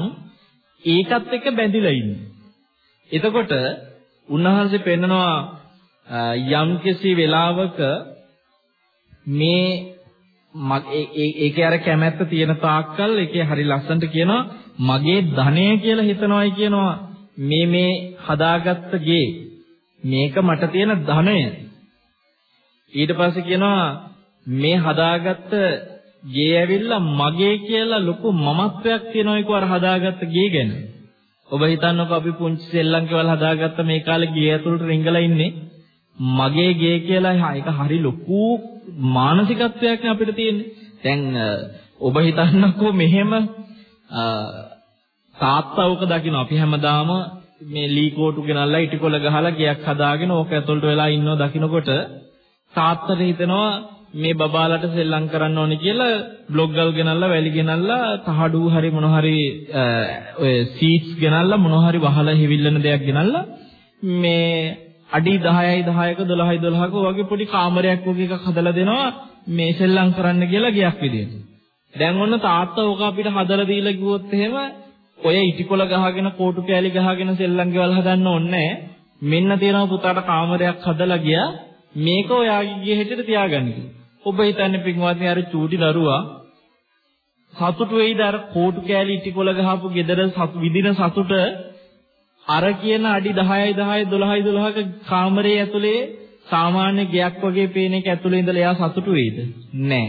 ඒකත් එක්ක බැඳිලා ඉන්නේ. එතකොට උන්වහන්සේ පෙන්නනවා යම්කිසි වෙලාවක මේ ඒකේ අර කැමැත්ත තියෙන තාක්කල් ඒකේ හරි ලස්සනට කියනවා මගේ ධනය කියලා හිතනවායි කියනවා මේ මේ හදාගත්ත ගේ මේක මට තියෙන ධනය ඊට පස්සේ කියනවා මේ හදාගත්ත ගේ ඇවිල්ලා මගේ කියලා ලොකු මමත්වයක් තියෙනවා ඒක අර හදාගත්ත ගේ ගැන. ඔබ හිතන්නකෝ අපි පුංචි සෙල්ලම් කෙවල් හදාගත්ත මේ කාලේ ගේ ඇතුළට රිංගලා ඉන්නේ. මගේ ගේ කියලා ඒක හරි ලොකු මානසිකත්වයක් අපිට තියෙන්නේ. දැන් ඔබ හිතන්නකෝ මෙහෙම තාත්තා උක දකින්න අපි හැමදාම මේ ලී කෝටු ගෙනල්ලා ඉටිකොල ගහලා ගයක් හදාගෙන ඕක ඇතුළට වෙලා ඉන්නව දකින්නකොට තාත්තට හිතෙනවා මේ බබාලට සෙල්ලම් කරන්න ඕනේ කියලා බ්ලොග් ගල් ගෙනල්ලා වැලි ගෙනල්ලා තහඩු හරි මොන හරි ඔය සීට්ස් ගෙනල්ලා මොන හරි වහලා හිවිල්ලන දෙයක් ගෙනල්ලා මේ අඩි 10යි 10ක 12යි 12ක වගේ පොඩි කාමරයක් වගේ එකක් හදලා දෙනවා මේ සෙල්ලම් කරන්න කියලා ගියක් විදියට. දැන් ඔන්න තාත්තා ඕක අපිට හදලා දීලා කිව්වොත් එහෙම ඔය ඉටිකොල ගහගෙන කෝටු කෑලි ගහගෙන සෙල්ලම් ගෙවල් හදන්න ඕනේ මෙන්න තියෙනවා පුතාට කාමරයක් හදලා ගියා. මේක ඔයාගේ ගියේ හෙටට තියාගන්න ඔබ හිතන්නේ පින්වත්නි අර චූටි දරුවා සතුටු වෙයිද අර කෝටු කෑලි ඉටිකොල ගහපු gedara විදින සතුට අර කියන අඩි 10යි 10යි 12යි 12ක කාමරයේ ඇතුලේ සාමාන්‍ය ගයක් වගේ පේන එක ඇතුලේ ඉඳලා එයා සතුටු වෙයිද? නෑ.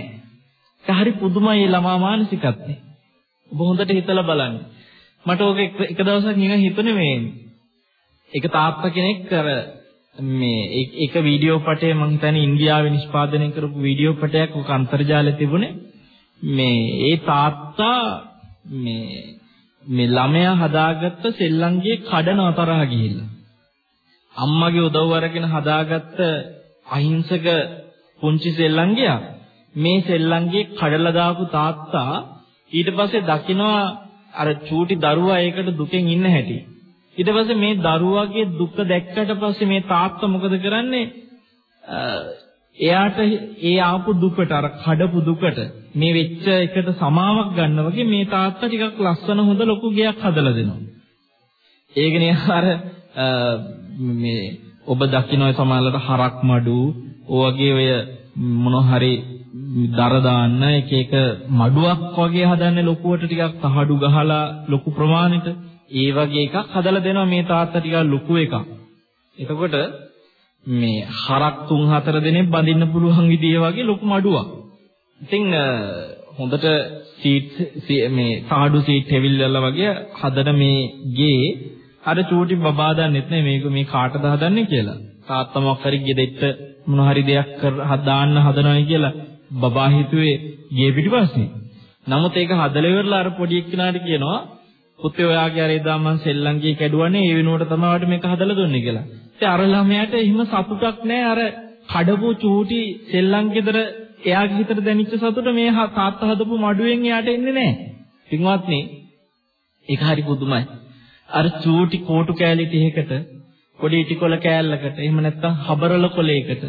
ඒක හරි පුදුමයි මේ ළමා මානසිකත්වය. ඔබ හොඳට හිතලා බලන්න. මට ඕක එක දවසක් නිකන් හිතුනේ මේ එක තාත්තා කෙනෙක් අර මේ එක වීඩියෝ පටය මම හිතන්නේ ඉන්දියාවේ නිෂ්පාදනය කරපු වීඩියෝ පටයක් ඔක අන්තර්ජාලයේ තිබුණේ. මේ ඒ තාත්තා මේ මේ ළමයා හදාගත්ත සෙල්ලංගේ කඩන තරහ ගිහිල්ලා. අම්මගේ උදව් අරගෙන හදාගත්ත අහිංසක පුංචි සෙල්ලංගයා මේ සෙල්ලංගේ කඩලා දාපු තාත්තා ඊට පස්සේ දකිනවා අර චූටි දරුවා ඒකට දුකෙන් ඉන්න හැටි. ඊට පස්සේ මේ දරුවාගේ දුක දැක්කට පස්සේ මේ තාත්තා මොකද කරන්නේ එයාට ඒ ආපු දුකට අර කඩපු දුකට මේ වෙච්ච එකට සමාවක් ගන්න වගේ මේ තාත්තා ටිකක් ලස්සන හොඳ ලොකු ගයක් හදලා දෙනවා. ඒකනේ අර මේ ඔබ දකින්න සමානලට හරක් මඩු, ඔයගේ ඔය මොන හරි දර දාන්න එක එක මඩුවක් වගේ හදන්නේ ලොකුවට ටිකක් තහඩු ගහලා ලොකු ප්‍රමාණෙට ඒ වගේ එකක් හදලා දෙනවා මේ තාත්තා ටිකක් ලොකු එකක්. එතකොට මේ හරක් 3-4 දෙනෙක් බඳින්න පුළුවන් විදිය වගේ ලොකු මඩුවක්. ඉතින් හොඳට සීට් මේ සාඩු සීට් හැවිල්ලා වගේ හදන මේ ගේ අර චූටි බබා දන්නෙත් නේ මේක මේ කාටද හදන්නේ කියලා. තාත්තා මොකක් හරි ගෙදෙට්ට මොන හරි දෙයක් කර හදාන්න හදනවයි කියලා බබා හිතුවේ ගේ පිටිපස්සේ. නමුත් ඒක හදලා ඉවරලා අර පොඩි එක්කෙනාට කියනවා පුතේ ඔයාගේ අර එදා මං සෙල්ලංගේ කැඩුවනේ ඒ වෙනුවට තමයි ඔයාලට මේක හදලා දුන්නේ කියලා. ඉතින් අර ළමයාට එහෙම සතුටක් නැහැ අර කඩපු චූටි සෙල්ලම් ගෙදර එයාගේ හිතට දැනෙච්ච සතුට මේ තාත්තා හදපු මඩුවෙන් එයාට එන්නේ නැහැ. පින්වත්නි ඒක හරි පුදුමයි. අර චූටි කෝටු කෑලි 30කට පොඩි ඉටිකොල කෑල්ලකට එහෙම නැත්නම් හබරල කොලයකට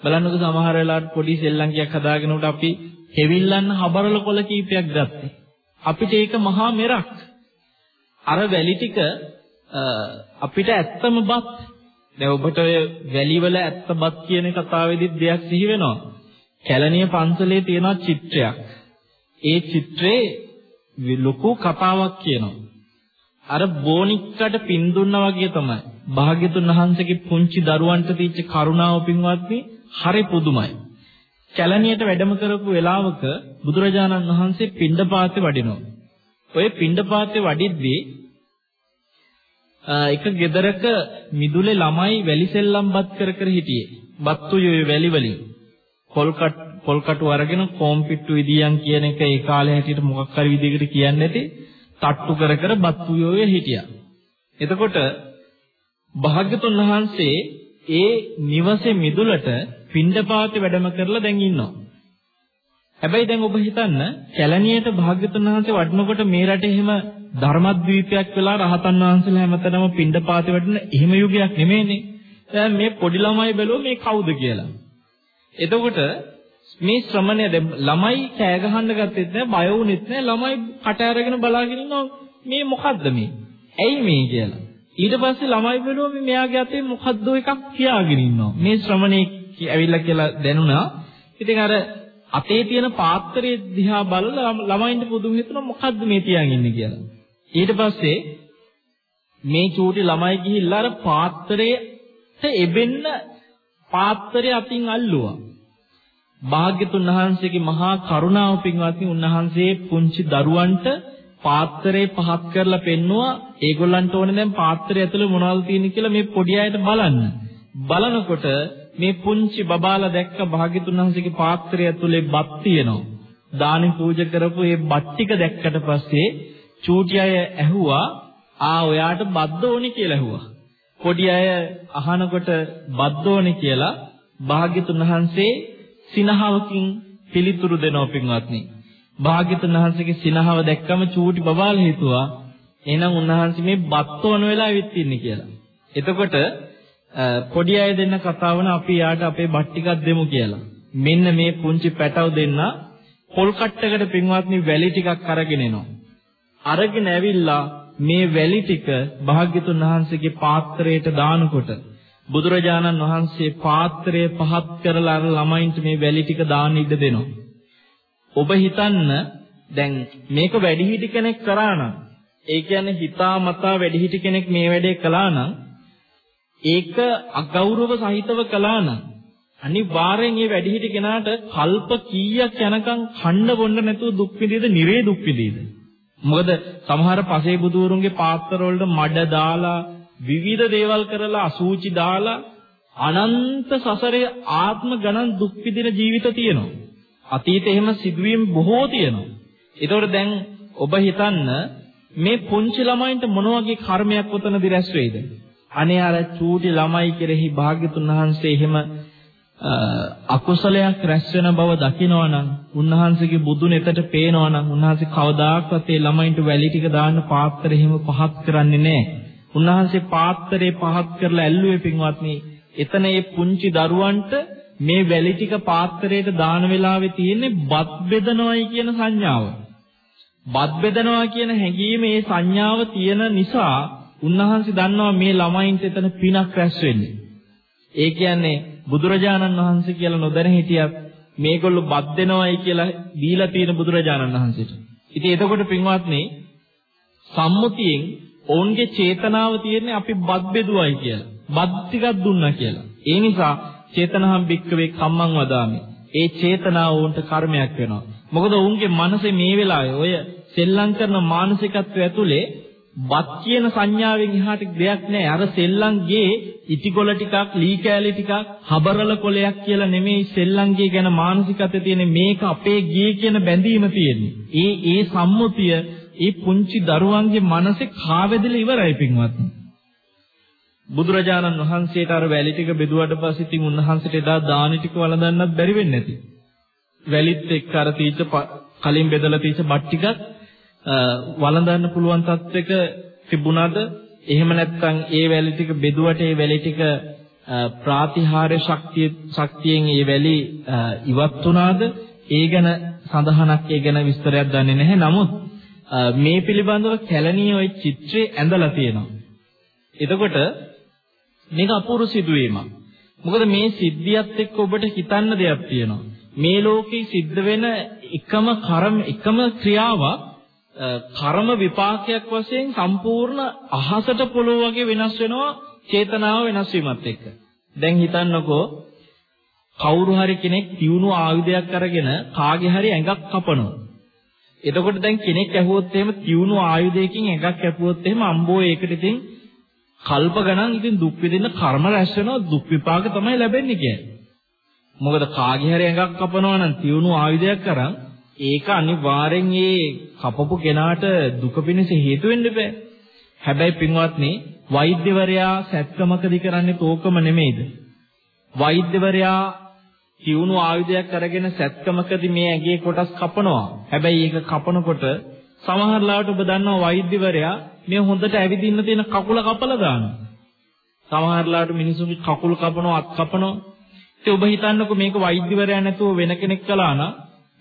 බලන්නකො සමහර වෙලාවට පොඩි සෙල්ලංකියක් හදාගෙන උඩ අපි හෙවිල්ලන්න හබරල කොල කීපයක් ගත්තේ. අපිට ඒක මහා මෙරක්. අර වැලි ටික අපිට ඇත්තම බත් දැන් ඔබට ඔය වැලිවල ඇත්ත බත් කියන කතාවේදීත් දෙයක් සිහි වෙනවා. කැලණිය පන්සලේ තියෙන චිත්‍රයක්. ඒ චිත්‍රේ ලොකු කතාවක් කියනවා. අර බෝනික්කට පින් දුන්නා වගේ තමයි. භාග්‍යතුන් වහන්සේගේ පුංචි දරුවන්ට දීච්ච කරුණාව පින්වත්නි හරි පුදුමයි. කැලණියට වැඩම කරපු වෙලාවක බුදුරජාණන් වහන්සේ පිණ්ඩපාතේ වඩිනවා. ඔය පිණ්ඩපාතේ වඩිද්දී එක ගෙදරක මිදුලේ ළමයි වැලි සෙල්ලම්පත් කර කර හිටියේ. බත්තු යොය වැලි වලින්. පොල්කට් පොල්කටු අරගෙන කොම්පිට්ටු විදියන් කියන එක ඒ කාලේ හැටියට මොකක් හරි විදිහකට කියන්නේ නැති තට්ටු කර කර බත්තු යොය හිටියා. එතකොට භාග්‍යතුන් වහන්සේ ඒ නිවසේ මිදුලට පිණ්ඩපාතේ වැඩම කරලා දැන් ඉන්නවා. හැබැයි දැන් ඔබ හිතන්න කැලණියට භාග්‍යතුන් වහන්සේ වඩනකොට මේ රටේ එහෙම ධර්මද්වීපයක් වෙලා රහතන් වහන්සේලා හැමතැනම පිණ්ඩපාතේ වැඩන එහෙම යුගයක් නෙමෙයිනේ. දැන් මේ පොඩි ළමයි බැලුවා මේ කවුද කියලා. එතකොට මේ ශ්‍රමණය ළමයි කෑ ගහන්න ගත්තෙත් නෑ බය වුනෙත් නෑ ළමයි කට අරගෙන බලාගෙන ඉන්නවා මේ මොකද්ද මේ? ඇයි මේ කියලා. ඊට පස්සේ ළමයි බැලුවා මේ මෙයාගේ අතේ මොකද්ද එකක් කියාගෙන ඉන්නවා. මේ ශ්‍රමණේ ඇවිල්ලා කියලා දැනුණා. ඉතින් අර අතේ තියෙන පාත්‍රයේ දිහා බලලා ළමයින්ට පුදුම හිතුණා මොකද්ද මේ තියන් ඉන්නේ කියලා. ඊට පස්සේ මේ චූටි ළමයි ගිහිල්ලා අර පාත්‍රයට එබෙන්න පාත්‍රය අතින් අල්ලුවා. භාග්‍යතුන් වහන්සේගේ මහා කරුණාව පින්වත්නි උන්වහන්සේ පුංචි දරුවන්ට පාත්‍රේ පහත් කරලා පෙන්නවා ඒගොල්ලන්ට ඕනේ දැන් පාත්‍රය ඇතුලේ මොනවද තියෙන්නේ කියලා මේ පොඩි අයට බලන්න. බලනකොට මේ පුංචි බබාලා දැක්ක භාග්‍යතුන් වහන්සේගේ පාත්‍රය ඇතුලේ බත් තියෙනවා. දානි පූජා කරපු මේ බත් ටික දැක්කට පස්සේ චූටි අය ඇහුවා ආ ඔයාට බද්ද ඕනි කියලා ඇහුවා. පොඩි අය අහනකොට බද්ද ඕනි කියලා භාග්‍යතුන් වහන්සේ සිනහවකින් පිළිතුරු දෙනවා පින්වත්නි. භාග්‍යතුන් වහන්සේගේ සිනහව දැක්කම චූටි බබාලා හිතුවා එහෙනම් උන්වහන්සේ මේ බත් ඕන වෙලා ඇවිත් ඉන්නේ කියලා. එතකොට පොඩි අය දෙන්න කතා වුණා අපි යාට අපේ බත් ටිකක් දෙමු කියලා. මෙන්න මේ පුංචි පැටව දෙන්න පොල් කට්ටකට පින්වත්නි වැලි ටිකක් අරගෙන එනවා. අරගෙන ඇවිල්ලා මේ වැලි ටික භාග්‍යතුන් වහන්සේගේ පාත්‍රයට දානකොට බුදුරජාණන් වහන්සේ පාත්‍රය පහත් කරලා අර ළමයින්ට මේ වැලි ටික දාන්න ඉඩ දෙනවා. ඔබ හිතන්න දැන් මේක වැඩිහිටි කෙනෙක් කරා නම් ඒ කියන්නේ හිතාමතා වැඩිහිටි කෙනෙක් මේ වැඩේ කළා නම් ඒක අගෞරව සහිතව කළා නම් අනිවාර්යෙන් මේ වැඩිහිටි කෙනාට කල්ප කීයක් යනකම් ඛණ්ඩ බොන්න නැතුව දුක් විඳීද, නිරේ දුක් විඳීද? මොකද සමහර පසේ බුදුවරුන්ගේ පාත්‍ර වලට මඩ දාලා විවිධ දේවල් කරලා අසූචි දාලා අනන්ත සසරේ ආත්ම ගණන් දුක් විඳින ජීවිත තියෙනවා. අතීතේ එහෙම සිදුවීම් බොහෝ තියෙනවා. ඒතකොට දැන් ඔබ හිතන්න මේ පුංචි ළමයින්ට මොන වගේ කර්මයක් උතනදි රැස් වෙයිද? අනේ අර චූටි ළමයි කෙරෙහි භාග්‍යතුන් වහන්සේ එහෙම අකුසලයක් රැස් වෙන බව දකිනවනම් උන්වහන්සේගේ බුදු නෙතට පේනවනම් උන්වහන්සේ කවදාකවත් ඒ ළමයින්ට වැලි ටික දාන්න පාත්‍රය එහෙම පහත් කරන්නේ නැහැ. උන්වහන්සේ පාත්‍රේ පහත් කරලා ඇල්ලුවේ පින්වත්නි. එතන ඒ පුංචි දරුවන්ට මේ වැලි ටික පාත්‍රයට දාන වෙලාවේ තියෙන්නේ බත් බෙදනවයි කියන සංඥාව. බත් බෙදනවා කියන හැඟීම මේ සංඥාව තියෙන නිසා උන්වහන්සේ දන්නවා මේ ළමයින්ට එතන පිනක් රැස් වෙන්නේ. ඒ කියන්නේ බුදුරජාණන් වහන්සේ කියලා නොදැන හිටියත් මේගොල්ලෝ බත් දෙනවයි කියලා දීලා තියෙන බුදුරජාණන් වහන්සේට. ඉතින් එතකොට පින්වත්නි සම්මුතියෙන් ඔවුන්ගේ චේතනාව තියෙන්නේ අපි බත් බෙදුවයි කියලා. බත් ටිකක් දුන්නා කියලා. ඒ නිසා චේතනහම් භික්කවේ කම්මං වදාමි. ඒ චේතනාව උන්ට කර්මයක් වෙනවා. මොකද උන්ගේ මනසේ මේ වෙලාවේ ඔය සෙල්ලම් කරන මානසිකත්වය ඇතුලේ බත් කියන සංඥාවෙන් එහාට දෙයක් නැහැ. අර සෙල්ලම්ගේ ඉටිගොල ටිකක්, ලී කෑලි ටිකක්, හබරල කොලයක් කියලා නෙමෙයි සෙල්ලම්ගේ ගැන මානසිකත්වය තියෙන්නේ. මේක අපේ ගේ කියන බැඳීම තියෙන්නේ. ඒ ඒ සම්මුතිය ඒ පුංචි දරුවන්ගේ මනසේ කාවැදලා ඉවරයි පින්වත්නි. බුදුරජාණන් වහන්සේට අර වැලි ටික බෙදුවට පස්සේ ඉතින් උන්වහන්සේට එදා දානි ටික වළඳන්නත් බැරි වෙන්නේ නැති. වැලිත් එක්ක අර තීච කලින් බෙදලා තීච බත් ටිකත් වළඳන්න පුළුවන් තත්වයක තිබුණාද? එහෙම නැත්නම් ඒ වැලි ටික බෙදුවට ඒ වැලි ටික ප්‍රාතිහාර්ය ශක්තිය ශක්තියෙන් ඒ වැලි ඉවත් වුණාද? ඒ ගැන සඳහනක් ඒ ගැන විස්තරයක් දන්නේ නැහැ. නමුත් මේ පිළිබඳව කැලණියේ ওই චිත්‍රය ඇඳලා තියෙනවා. එතකොට මේක අපූර්ව සිදුවීමක්. මොකද මේ සිද්ධියත් එක්ක ඔබට හිතන්න දෙයක් තියෙනවා. මේ ලෝකේ සිද්ධ වෙන එකම කර්ම එකම ක්‍රියාවක් කර්ම විපාකයක් වශයෙන් සම්පූර්ණ අහසට පොළොව වගේ වෙනස් වෙනවා චේතනාව වෙනස් වීමත් එක්ක. දැන් හිතන්නකෝ කවුරු හරි කෙනෙක් තියුණු ආයුධයක් අරගෙන කාගේ හරි ඇඟක් කපනවා. එතකොට දැන් කෙනෙක් ඇහුවොත් එහෙම තියුණු ආයුධයකින් ඇඟක් කැපුවොත් එහෙම අම්බෝ ඒකට ඉතින් කල්ප ගණන් ඉතින් දුක් විඳින්න කර්ම රැස් වෙනවා දුක් විපාක තමයි ලැබෙන්නේ කියන්නේ. මොකද කාගේ හරි ඇඟක් කපනවා නම් තියුණු ආයුධයක් කරන් ඒක අනිවාර්යෙන් ඒ කපපු කෙනාට දුක පිණිස හේතු වෙන්න බෑ. හැබැයි පින්වත්නි වෛද්‍යවරයා සැත්කමකදී කරන්නේ තෝකම නෙමෙයිද? වෛද්‍යවරයා තියුණු ආයුධයක් අරගෙන සැත්කමකදී මේ ඇඟේ කොටස් කපනවා. හැබැයි ඒක කපනකොට සමහර ලාවට ඔබ දන්නවා වෛද්‍යවරයා මේ හොඳට ඇවිදින්න තියෙන කකුල කපලා දානවා. සමහරලාට මිනිසුන්ගේ කකුල් කපනවා අත් කපනවා. ඉතින් ඔබ හිතන්නකෝ මේක වෛද්‍යවරයා නැතුව වෙන කෙනෙක් කළා නම්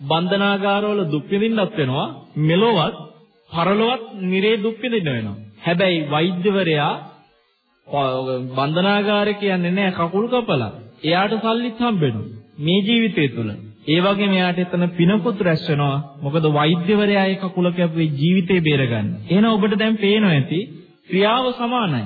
බන්ධනාගාරවල දුක් විඳින්නත් වෙනවා මෙලොවත් පරලොවත් නිරේ දුක් විඳින්න වෙනවා. හැබැයි වෛද්‍යවරයා බන්ධනාගාරේ කියන්නේ නෑ කකුල් කපලා. එයාට සල්ලිත් හම්බෙනවා. මේ ජීවිතය තුළ. ඒ වගේම එයාට එතන පිනපොත් රැස් වෙනවා. මොකද වෛද්‍යවරයා ඒ කකුල කැපුවේ ජීවිතේ බේරගන්න. එහෙනම් ඔබට දැන් පේනවා ඇති ක්‍රියාව සමානයි.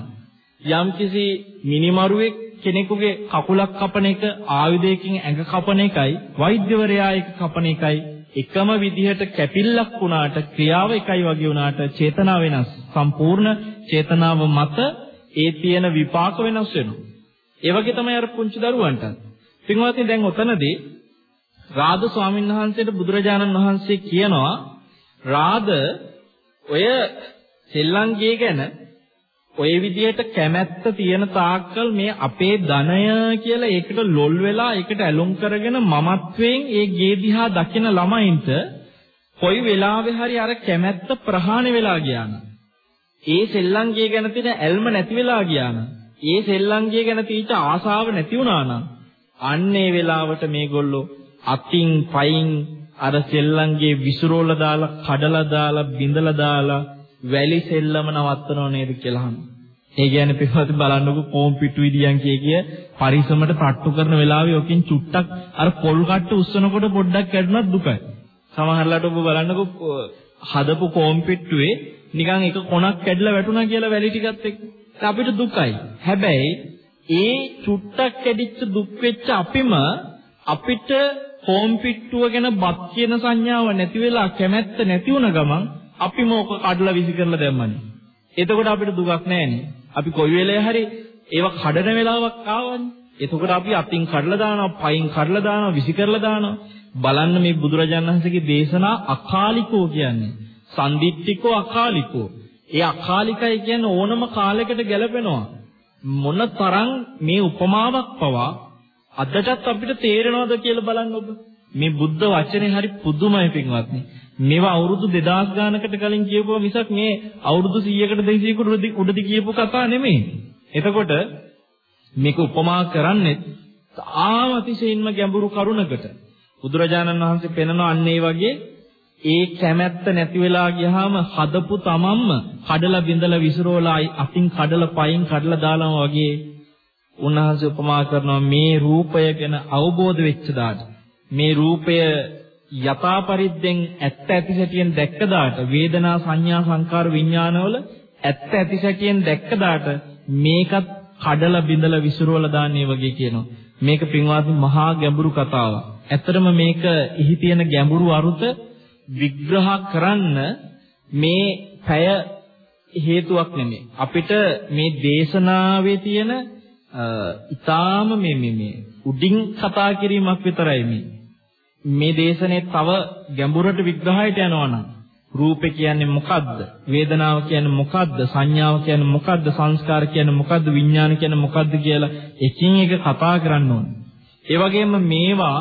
යම්කිසි මිනිමරුවෙක් කෙනෙකුගේ කකුලක් කපන එක ආයුධයකින් ඇඟ කපන එකයි වෛද්‍යවරයා එක කපන එකයි එකම විදිහට කැපිල්ලක් වුණාට ක්‍රියාව එකයි වගේ වුණාට චේතනාව වෙනස්. සම්පූර්ණ චේතනාව මත ඒ තියෙන විපාක වෙනස් වෙනවා. ඒ වගේ තමයි අර පුංචි දරුවන්ට. පින්වත්නි දැන් ඔතනදී රාද ස්වාමීන් වහන්සේට බුදුරජාණන් වහන්සේ කියනවා රාද ඔය සෙල්ලංගේ ගැන ඔය විදිහට කැමැත්ත තියෙන තාක්කල් මේ අපේ ධනය කියලා ඒකට ලොල් වෙලා ඒකට ඇලුම් කරගෙන මමත්වයෙන් ඒ ගේ දිහා දකින ළමයින්ට කොයි වෙලාවෙ හරි අර කැමැත්ත ප්‍රහාණය වෙලා ගියා ඒ සෙල්ලංගේ ගැන තියෙන ඇල්ම නැති වෙලා ගියා ඒ සෙල්ලංගේ ගැන තියෙච්ච ආසාව නැති වුණා නම් අන්න ඒ වෙලාවට මේගොල්ලෝ අතින් පයින් අර සෙල්ලංගේ විසිරෝලා දාලා කඩලා දාලා බිඳලා දාලා වැලි සෙල්ලම නවත්තනව නේද කියලා අහනවා. ඒ කියන්නේ පිටපත බලන්නකො කොම් පිටු විදියන් කිය කිය පරිසමට පට්ටු කරන වෙලාවේ ඔකින් චුට්ටක් අර පොල් කට්ට උස්සනකොට පොඩ්ඩක් කැඩුණත් දුකයි. සමහරලාට ඔබ බලන්නකො හදපු කොම් පිට්ටුවේ නිකන් එක කොනක් කැඩලා වැටුණා කියලා වැලි ටිකත් එක්ක. අපිට දුකයි. හැබැයි ඒ චුට්ටක් කැඩිච්ච දුක් වෙච්ච අපිම අපිට කොම් පිට්ටුව ගැන බත් කියන සංඥාව නැති වෙලා කැමැත්ත නැති වුණ ගමන් අපි මොක කඩලා විසි කරලා දැම්මනේ. එතකොට අපිට දුකක් නැහැනේ. අපි කොයි වෙලේ හරි ඒව කඩන වෙලාවක් ආවනේ. එතකොට අපි අතින් කඩලා දානවා, පයින් කඩලා දානවා, විසි කරලා දානවා. බලන්න මේ බුදුරජාණන් වහන්සේගේ දේශනා අකාලිකෝ කියන්නේ. සම්දිත්තිකෝ අකාලිකෝ. ඒ අකාලිකයි කියන්නේ ඕනම කාලයකට ගැලපෙනවා. මොන තරම් මේ උපමාවක් පවා අදටත් අපිට තේරෙනවද කියලා බලන්න ඔබ. මේ බුද්ධ වචනේ හරි පුදුමයි පින්වත්නි. මේවා අවුරුදු 2000 ගානකට කලින් කියපුවා මිසක් මේ අවුරුදු 100කට 200කට උඩදී කියපු කතා නෙමෙයි. එතකොට මේක උපමා කරන්නේ තාම අතිශයින්ම ගැඹුරු කරුණකට. බුදුරජාණන් වහන්සේ පෙන්වන අන්න ඒ වගේ ඒ කැමැත්ත නැති වෙලා ගියාම හදපු තමන්ම කඩලා බිඳලා විසිරෝලා අතින් කඩලා පයින් කඩලා දානවා වගේ උන්වහන්සේ උපමා කරනවා මේ රූපය ගැන අවබෝධ වෙච්ච දාට මේ රූපය යථා පරිද්දෙන් ඇත්ත ඇති සැටියෙන් දැක්ක දාට වේදනා සංඥා සංකාර විඥානවල ඇත්ත ඇති සැටියෙන් දැක්ක දාට මේකත් කඩලා බිඳලා විසිරවලා දාන්නේ වගේ කියනවා. මේක පින්වත්නි මහා ගැඹුරු කතාවක්. ඇත්තටම මේක එහි තියෙන ගැඹුරු අරුත විග්‍රහ කරන්න මේ පැය හේතුවක් නෙමෙයි. අපිට මේ දේශනාවේ තියෙන ඊටාම මේ මේ උඩින් කතා කිරීමක් විතරයි මේ. මේ දේශනේ තව ගැඹුරට විග්‍රහයට යනවා නම් රූපේ කියන්නේ මොකද්ද? වේදනාව කියන්නේ මොකද්ද? සංඥාව කියන්නේ මොකද්ද? සංස්කාර කියන්නේ මොකද්ද? විඥාන කියන්නේ මොකද්ද කියලා එකින් එක කතා කරන්න ඕනේ. ඒ වගේම මේවා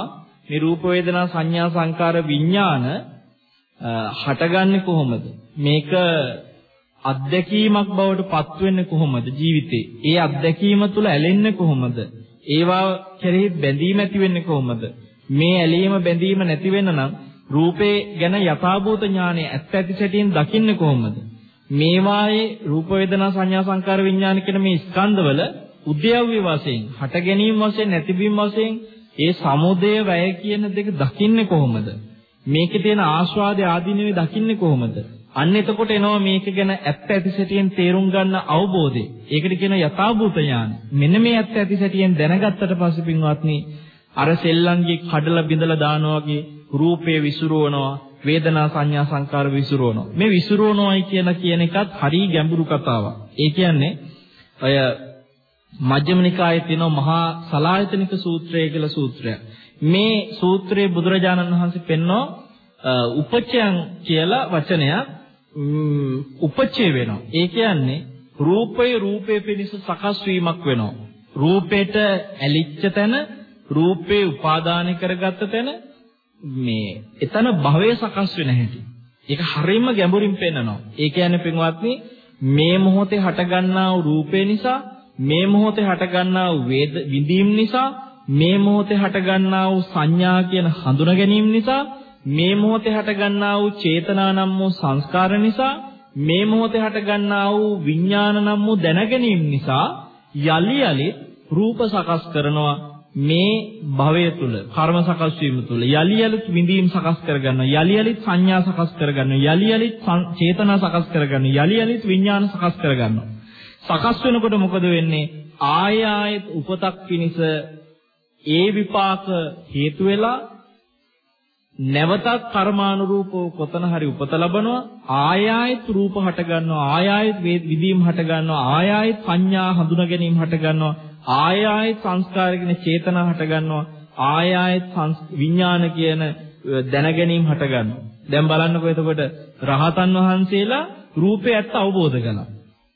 මේ රූප වේදනා සංඥා සංකාර විඥාන හටගන්නේ කොහොමද? මේක අත්දැකීමක් බවට පත් වෙන්නේ කොහොමද ජීවිතේ? ඒ අත්දැකීම තුළ ඇලෙන්නේ කොහොමද? ඒවා කෙරෙහි බැඳීම ඇති වෙන්නේ කොහොමද? මේ ඇලීම බැඳීම නැති වෙන්න නම් රූපේ ගැන යථාභූත ඥානය ඇත්ත ඇති සැටියෙන් දකින්නේ කොහොමද? මේවායේ රූප වේදනා සංඥා සංකාර විඥාන කියන මේ ස්කන්ධවල උද්‍යව්‍ය වශයෙන් හට ගැනීම වශයෙන් නැතිවීම වශයෙන් ඒ සමුදය වැය කියන දෙක දකින්නේ කොහොමද? මේකේ තියෙන ආස්වාදය ආදීනවේ දකින්නේ කොහොමද? අන්න එතකොට එනවා මේක ගැන ඇත්ත ඇති සැටියෙන් තේරුම් ගන්න අවබෝධය. ඒකට කියන යථාභූත ඥාන. මෙන්න මේ ඇත්ත ඇති සැටියෙන් දැනගත්තට පස්සේ පින්වත්නි අර සෙල්ලංගේ කඩලා බිඳලා දානවා වගේ රූපේ විසිරවනවා වේදනා සංඥා සංකාර විසිරවනවා. මේ විසිරවනවායි කියලා කියන එකත් හරි ගැඹුරු කතාවක්. ඒ කියන්නේ ඔය මජ්ක්‍ධිම නිකායේ තියෙන මහා සලායතනික සූත්‍රය කියලා සූත්‍රයක්. මේ සූත්‍රයේ බුදුරජාණන් වහන්සේ පෙන්වෝ උපචයන් කියලා වචනයක් උපචේ වෙනවා. ඒ කියන්නේ රූපය රූපේ පිණිස සකස් වීමක් වෙනවා. රූපේට ඇලිච්ච තැන රූපේ උපාදානය කරගත්ත තැන මේ එතන භවය සකස් වෙන හැටි. ඒක හරියම ගැඹුරින් පෙන්නනවා. ඒ කියන්නේ පින්වත්නි මේ මොහොතේ හටගන්නා වූ රූපේ නිසා මේ මොහොතේ හටගන්නා වූ වේද විඳීම් නිසා මේ මොහොතේ හටගන්නා වූ සංඥා කියන හඳුනා ගැනීම නිසා මේ මොහොතේ හටගන්නා වූ චේතනා නම් වූ සංස්කාර නිසා මේ මොහොතේ හටගන්නා වූ විඥාන නම් වූ දැනගැනීම නිසා යලි යලි රූප සකස් කරනවා මේ භවය තුල කර්ම සකස් වීම තුල යලි යලිත් විඳීම් සකස් කරගන්නවා යලි යලිත් සංඥා සකස් කරගන්නවා යලි යලිත් චේතනා සකස් කරගන්නවා යලි යලිත් විඥාන සකස් කරගන්නවා සකස් වෙනකොට මොකද වෙන්නේ? ආය ආයත් උපතක් පිණිස ඒ විපාක හේතු වෙලා නැවතත් කර්මානුරූපව කොතන හරි උපත ලබනවා ආයායත් රූප හට ගන්නවා ආයායත් විදීම් හට ගන්නවා ආයායත් සංඥා හඳුනා ගැනීම හට ගන්නවා. ආයායත් සංස්කාර කියන චේතනා හට ගන්නවා ආයායත් විඥාන කියන දැන ගැනීම හට ගන්නවා දැන් බලන්නකෝ එතකොට රහතන් වහන්සේලා රූපේ ඇත්ත අවබෝධ කළා.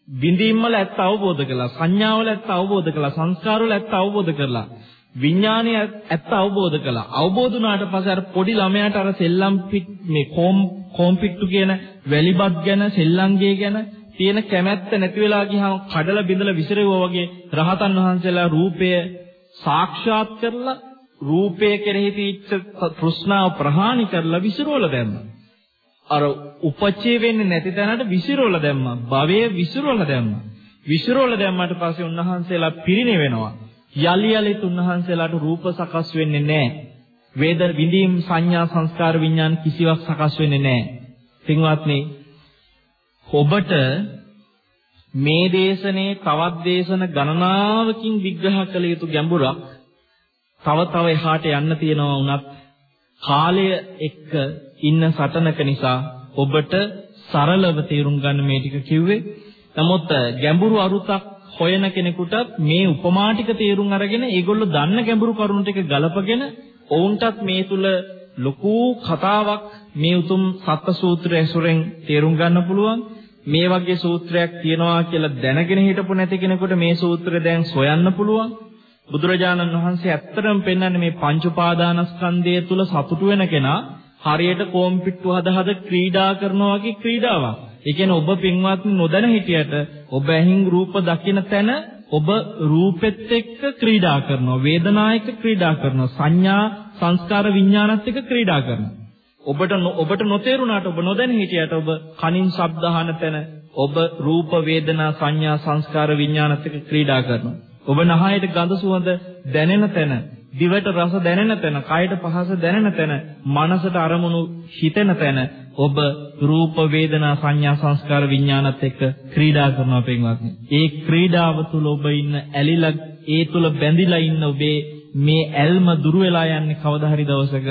විඳීම් වල ඇත්ත අවබෝධ කළා. සංඥාවල ඇත්ත අවබෝධ කළා. සංස්කාරවල ඇත්ත අවබෝධ කරලා විඥානය ඇත්ත අවබෝධ කළා. අවබෝධ වුණාට පස්සේ අර පොඩි ළමයාට අර සෙල්ලම් මේ කොම් කොම්පිට්ටු කියන වැලිබත් ගැන සෙල්ලම්ගේ ගැන තියෙන කැමැත්ත නැති වෙලා ගියාම කඩලා බිඳලා විසිරෙවුවා වගේ රහතන් වහන්සේලා රූපය සාක්ෂාත් කරලා රූපය කෙරෙහි තීච්ඡ තෘෂ්ණාව ප්‍රහාණි කරලා විසිරවලා දැම්මා. අර උපචේ වෙන්නේ නැති තැනට විසිරවලා දැම්මා. භවය විසිරවලා දැම්මා. විසිරවලා දැම්මාට පස්සේ උන්වහන්සේලා පිරිණිවෙනවා. යලි යලිත් උන්වහන්සේලාට රූප සකස් වෙන්නේ නැහැ. වේද විඳීම් සංඥා සංස්කාර විඥාන කිසිවක් සකස් වෙන්නේ නැහැ. පින්වත්නි ඔබට මේ දේශනේ තවත් දේශන ගණනාවකින් විග්‍රහ කළ යුතු ගැඹුරක් තව තව එහාට යන්න තියෙනවා වුණත් කාලය එක්ක ඉන්න සටනක නිසා ඔබට සරලව තේරුම් ගන්න මේ ටික කිව්වේ. නමුත් ගැඹුරු අරුතක් හොයන කෙනෙකුටත් මේ උපමා ටික තේරුම් අරගෙන ඒගොල්ලෝ දන්න ගැඹුරු කරුණු ටික ගලපගෙන ඔවුන්ටත් මේ තුල ලොකු කතාවක් මේ උතුම් සත්‍ය සූත්‍රය ඇසුරෙන් තේරුම් ගන්න පුළුවන් මේ වගේ සූත්‍රයක් තියෙනවා කියලා දැනගෙන හිටපු නැති කෙනෙකුට මේ සූත්‍රය දැන් සොයන්න පුළුවන් බුදුරජාණන් වහන්සේ ඇත්තටම පෙන්වන්නේ මේ පංච උපාදානස්කන්ධය තුල සතුටු වෙන කෙනා හරියට කොම්පිට්ටු හද හද ක්‍රීඩා කරනවා වගේ ක්‍රීඩාවක්. ඒ කියන්නේ ඔබ පින්වත් නොදැන හිටියට ඔබ ඇහින් රූප දකින තැන ඔබ රූපෙත් එක්ක ක්‍රීඩා කරනවා. වේදනායක ක්‍රීඩා කරනවා. සංඥා සංස්කාර විඥානත් එක්ක ක්‍රීඩා කරනවා. ඔබට ඔබට නොතේරුණාට ඔබ නොදැන හිටියට ඔබ කනින් ශබ්ද අහන තැන ඔබ රූප වේදනා සංඥා සංස්කාර විඥානත් එක්ක ක්‍රීඩා කරනවා. ඔබ නහයට ගඳ සුවඳ දැනෙන තැන දිවට රස දැනෙන තැන, කයට පහස දැනෙන තැන, මනසට අරමුණු හිතෙන තැන ඔබ රූප වේදනා සංඥා සංස්කාර විඥානත් එක්ක ක්‍රීඩා කරනවා පින්වත්නි. ඒ ක්‍රීඩාව තුල ඔබ ඉන්න ඇලිලා ඒ තුල බැඳිලා ඉන්න ඔබේ මේ ඇල්ම දුර වෙලා යන්නේ කවදා හරි දවසක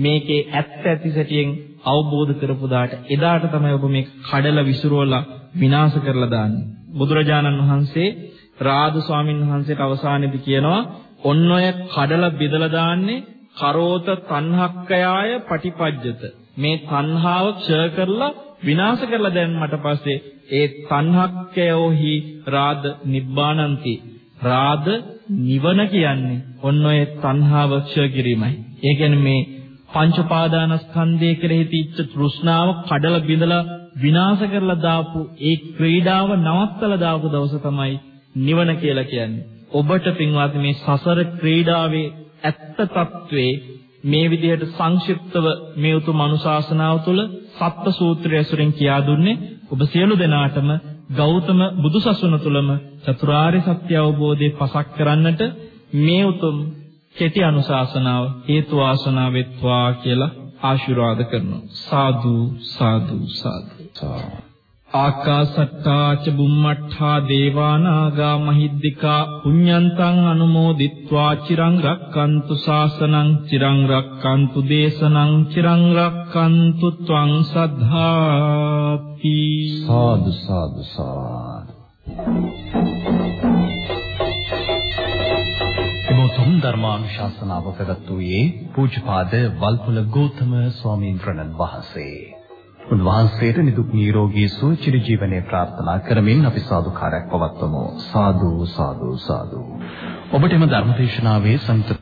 මේකේ ඇත්ත ඇති සැටියෙන් අවබෝධ කරපු දාට එදාට තමයි ඔබ මේක කඩලා විසිරුවලා විනාශ කරලා දාන්නේ. බුදුරජාණන් වහන්සේ රාජ ස්වාමීන් වහන්සේට අවසානයේදී කියනවා ඔන්න ඔය කඩලා බෙදලා දාන්නේ කරෝත තණ්හක්කයාය පටිපජ්ජත. මේ තණ්හාව ක්ෂය කරලා විනාශ කරලා දැම්මට පස්සේ ඒ තණ්හක්කයෝහි රාද නිබ්බානಂತಿ රාද නිවන කියන්නේ ඔන්න ඔය තණ්හාව ක්ෂය කිරීමයි. ඒ කියන්නේ මේ පංච පාදානස්කන්ධය කෙරෙහි තිච්ච තෘෂ්ණාව කඩලා බිඳලා විනාශ කරලා දාපු ඒ ක්‍රීඩාව නවත්තලා දාපු දවස තමයි නිවන කියලා කියන්නේ. ඔබට පින්වත් මේ සසර ක්‍රීඩාවේ ඇත්ත తත්වේ මේ විදිහට සංක්ෂිප්තව මේ උතුම් අනුශාසනාව තුළ සත්‍ය සූත්‍රය ඇසුරින් කියා දුන්නේ ඔබ සියලු දෙනාටම ගෞතම බුදුසසුන තුළම චතුරාර්ය සත්‍ය අවබෝධය පසක් කරන්නට මේ උතුම් කෙටි අනුශාසනාව හේතු වාසනා වෙත්වා කියලා ආශිර්වාද කරනවා. සාදු සාදු සාදු. ආකාසට්ටා ච බුම්මට්ටා දේවානාගා මහිද්దికා පුඤ්ඤන්තං අනුමෝදිත්වා චිරං රක්칸තු ශාසනං චිරං රක්칸තු දේශනං චිරං රක්칸තු ත්වං සද්ධාති
සාදු සාදු සාදු එමොතුම් ධර්මානුශාසනාව පැවැත්වුවේ පූජ්‍යපාද වල්පොල ගෞතම ස්වාමීන් වහන්සේ. උන්වහන්සේට නිදුක් නිරෝගී සුව චිර ජීවනයේ ප්‍රාර්ථනා කරමින් අපි සාදුකාරයක් පවත්වමු. සාදු සාදු සාදු. ඔබට එම ධර්මදේශනාවේ සංත